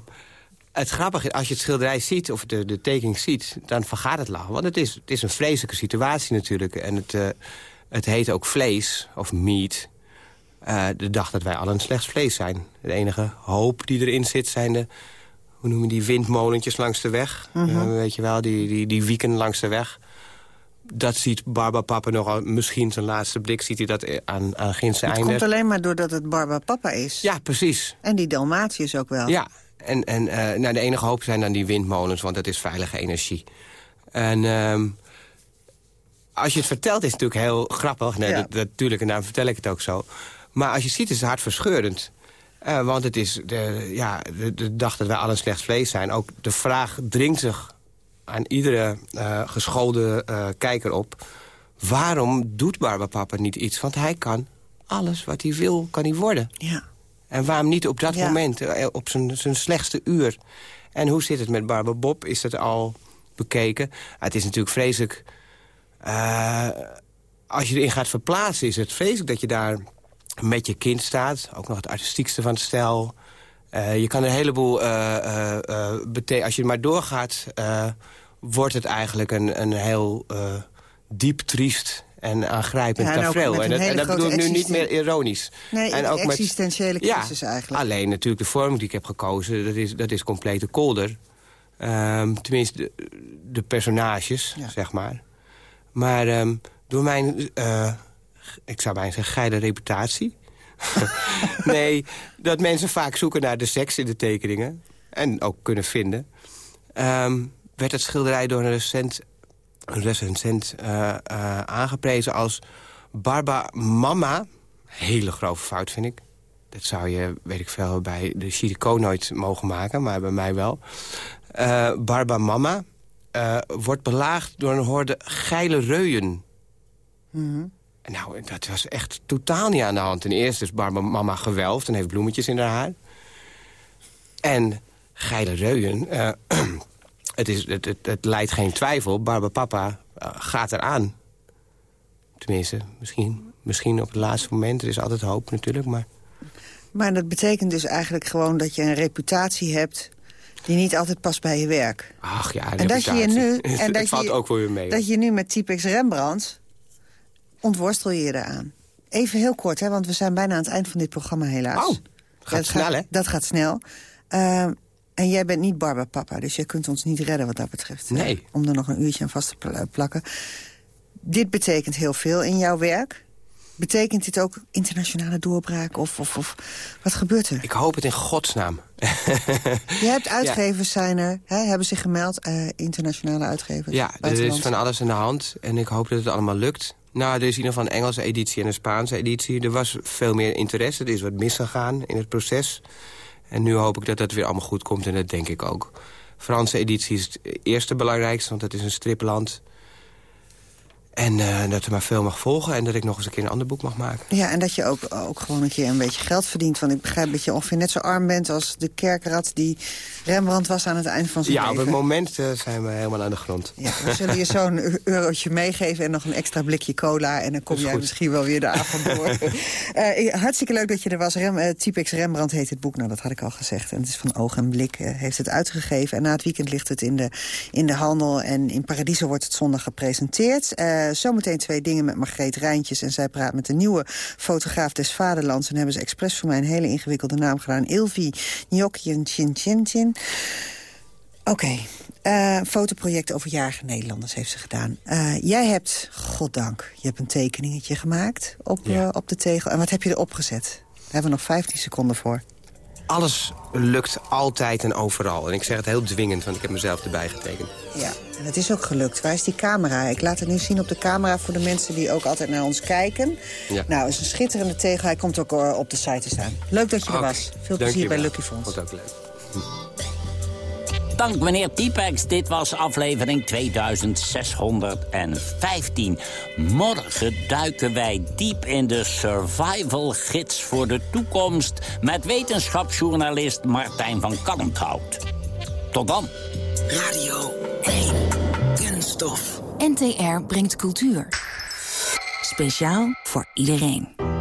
[SPEAKER 8] het grappige is, als je het schilderij ziet, of de, de tekening ziet... dan vergaat het lachen. Want het is, het is een vreselijke situatie natuurlijk. En het, eh, het heet ook vlees, of meat. Eh, de dag dat wij allen slechts vlees zijn. De enige hoop die erin zit zijn de... hoe noem je die windmolentjes langs de weg?
[SPEAKER 7] Mhm.
[SPEAKER 8] Eh, weet je wel, die, die, die wieken langs de weg. Dat ziet Barba Papa nogal, misschien zijn laatste blik... ziet hij dat eh, aan, aan ginse
[SPEAKER 7] Het
[SPEAKER 8] einde.
[SPEAKER 7] komt alleen maar doordat het Barbara Papa is.
[SPEAKER 8] Ja, precies.
[SPEAKER 7] En die Dalmatiërs ook wel.
[SPEAKER 8] Ja, en, en eh, nou, de enige hoop zijn dan die windmolens, want dat is veilige energie. En ehm, als je het vertelt is het natuurlijk heel grappig. Nee,
[SPEAKER 7] Ja.
[SPEAKER 8] dat, dat, tuurlijk, en daarom vertel ik het ook zo. Maar als je ziet is het hartverscheurend. Eh, want het is de, ja, de, de dag dat wij allen slechts vlees zijn. Ook de vraag dringt zich aan iedere geschoolde eh, kijker op. Waarom doet Barbapapa niet iets? Want hij kan alles wat hij wil, kan hij worden.
[SPEAKER 7] Ja.
[SPEAKER 8] En waarom niet op dat
[SPEAKER 7] Ja.
[SPEAKER 8] moment, op zijn, zijn slechtste uur? En hoe zit het met Barbara Bob? Is dat al bekeken? Ah, het is natuurlijk vreselijk... als je erin gaat verplaatsen, is het vreselijk dat je daar met je kind staat. Ook nog het artistiekste van het stel. Eh, je kan een heleboel... bete- als je maar doorgaat, wordt het eigenlijk een, een heel diep triest en aangrijpend
[SPEAKER 7] Ja, en
[SPEAKER 8] tafereel. En, dat- en bedoel ik nu niet meer ironisch.
[SPEAKER 7] Nee,
[SPEAKER 8] en ook met-
[SPEAKER 7] existentiële crisis eigenlijk.
[SPEAKER 8] Alleen natuurlijk de vorm die ik heb gekozen, dat is, dat is complete kolder. Ehm, tenminste, de, de personages, zeg maar. Maar ehm, door mijn, ik zou bijna zeggen, geile reputatie... nee, dat mensen vaak zoeken naar de seks in de tekeningen. En ook kunnen vinden. ehm, werd het schilderij door een recent, een recensent eh, eh, aangeprezen als... Barba Mama. Hele grove fout, vind ik. Dat zou je, weet ik veel, bij de Chirico nooit mogen maken, maar bij mij wel. Eh, Barba Mama. wordt belaagd door een horde geile reuien. En Nou, dat was echt totaal niet aan de hand. Ten eerste is Barbara mama gewelfd en heeft bloemetjes in haar haar. En geile reuien, eh, het, is, het, het, het leidt geen twijfel. Barbara papa eh, gaat eraan. Tenminste, misschien, misschien op het laatste moment. Er is altijd hoop natuurlijk, maar...
[SPEAKER 7] Maar dat betekent dus eigenlijk gewoon dat je een reputatie hebt... die niet altijd past bij je werk.
[SPEAKER 8] Ach ja,
[SPEAKER 7] en dat je nu, en
[SPEAKER 8] het
[SPEAKER 7] dat
[SPEAKER 8] valt
[SPEAKER 7] je,
[SPEAKER 8] ook voor je mee.
[SPEAKER 7] Dat je nu met Typex Rembrandt ontworstel je eraan. Even heel kort, hè, want we zijn bijna aan het eind van dit programma helaas.
[SPEAKER 8] Oh, gaat
[SPEAKER 7] dat
[SPEAKER 8] snel, hè?
[SPEAKER 7] Dat gaat snel. Ehm, en jij bent niet Barbara Papa, dus jij kunt ons niet redden wat dat betreft. hè,
[SPEAKER 8] Nee.
[SPEAKER 7] Om er nog een uurtje aan vast te pla- plakken. Dit betekent heel veel in jouw werk. Betekent dit ook internationale doorbraak? Of, of, of wat gebeurt er?
[SPEAKER 8] Ik hoop het in godsnaam.
[SPEAKER 7] Je hebt uitgevers zijn er, hè, hebben zich gemeld, eh, internationale uitgevers.
[SPEAKER 8] Ja, er is van alles aan de hand en ik hoop dat het allemaal lukt. Nou, er is in ieder geval een Engelse editie en een Spaanse editie. Er was veel meer interesse, er is wat misgegaan in het proces. En nu hoop ik dat dat weer allemaal goed komt en dat denk ik ook. Franse editie is het eerste belangrijkste, want dat is een stripland. En eh, dat er maar veel mag volgen en dat ik nog eens een keer een ander boek mag maken.
[SPEAKER 7] Ja, en dat je ook, ook gewoon een keer een beetje geld verdient. Want ik begrijp dat je ongeveer net zo arm bent als de kerkrat... die Rembrandt was aan het eind van zijn
[SPEAKER 8] Ja, op
[SPEAKER 7] leven.
[SPEAKER 8] het moment eh, zijn we helemaal aan de grond.
[SPEAKER 7] Ja, we zullen je zo'n eu- eurotje meegeven en nog een extra blikje cola. En dan kom jij misschien wel weer de avond door. Eh, hartstikke leuk dat je er was. Rem, Typex Rembrandt heet het boek, nou dat had ik al gezegd. En het is van Oog en Blik, heeft het uitgegeven. En na het weekend ligt het in de, in de handel. En in Paradiso wordt het zondag gepresenteerd. Eh, zometeen twee dingen met Margreet Rijntjes. En zij praat met de nieuwe fotograaf des Vaderlands. En hebben ze expres voor mij een hele ingewikkelde naam gedaan. Ilvi Njokjen Chin Chin Chin. Oké, eh, fotoproject over jarige Nederlanders heeft ze gedaan. Eh, jij hebt, goddank, je hebt een tekeningetje gemaakt op, op de tegel. En wat heb je erop gezet? Daar hebben we nog 15 seconden voor.
[SPEAKER 8] Alles lukt altijd en overal. En ik zeg het heel dwingend, want ik heb mezelf erbij getekend.
[SPEAKER 7] Ja, en het is ook gelukt. Waar is die camera? Ik laat het nu zien op de camera voor de mensen die ook altijd naar ons kijken.
[SPEAKER 8] Ja.
[SPEAKER 7] Nou, is een schitterende tegel. Hij komt ook eh, op de site te staan. Leuk dat je er was. Veel plezier bij. Lucky Fonds.
[SPEAKER 8] Vond ook leuk.
[SPEAKER 6] Dank meneer Typex. Dit was aflevering 2615. Morgen duiken wij diep in de survival gids voor de toekomst... met wetenschapsjournalist Martijn van Kalmthout. Tot dan.
[SPEAKER 10] Radio 1. Kunststof.
[SPEAKER 11] NTR brengt cultuur. Speciaal voor iedereen.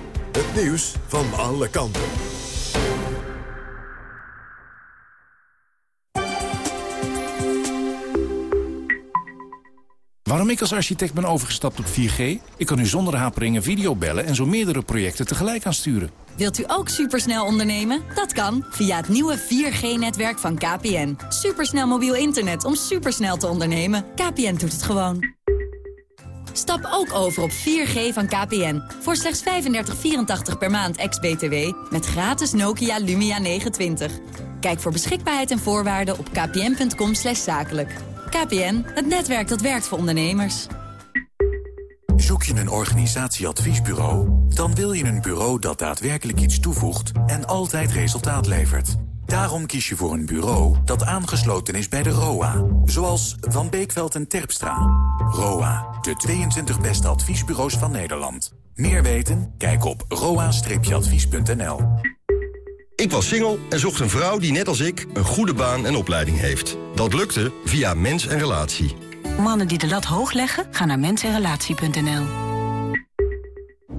[SPEAKER 5] Het nieuws van alle kanten.
[SPEAKER 12] Waarom ik als architect ben overgestapt op 4G? Ik kan u zonder haperingen video bellen en zo meerdere projecten tegelijk aansturen.
[SPEAKER 11] Wilt u ook supersnel ondernemen? Dat kan via het nieuwe 4G-netwerk van KPN. Supersnel mobiel internet om supersnel te ondernemen. KPN doet het gewoon. Stap ook over op 4G van KPN. Voor slechts 35,84 per maand ex-BTW. Met gratis Nokia Lumia 920. Kijk voor beschikbaarheid en voorwaarden op kpn.com zakelijk. KPN, het netwerk dat werkt voor ondernemers.
[SPEAKER 13] Zoek je een organisatieadviesbureau? Dan wil je een bureau dat daadwerkelijk iets toevoegt en altijd resultaat levert. Daarom kies je voor een bureau dat aangesloten is bij de ROA. Zoals Van Beekveld en Terpstra. ROA, de 22 beste adviesbureaus van Nederland. Meer weten? Kijk op roa-advies.nl.
[SPEAKER 14] Ik was single en zocht een vrouw die net als ik een goede baan en opleiding heeft. Dat lukte via Mens en Relatie.
[SPEAKER 11] Mannen die de lat hoog leggen, gaan naar mensenrelatie.nl.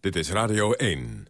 [SPEAKER 5] Dit is Radio 1.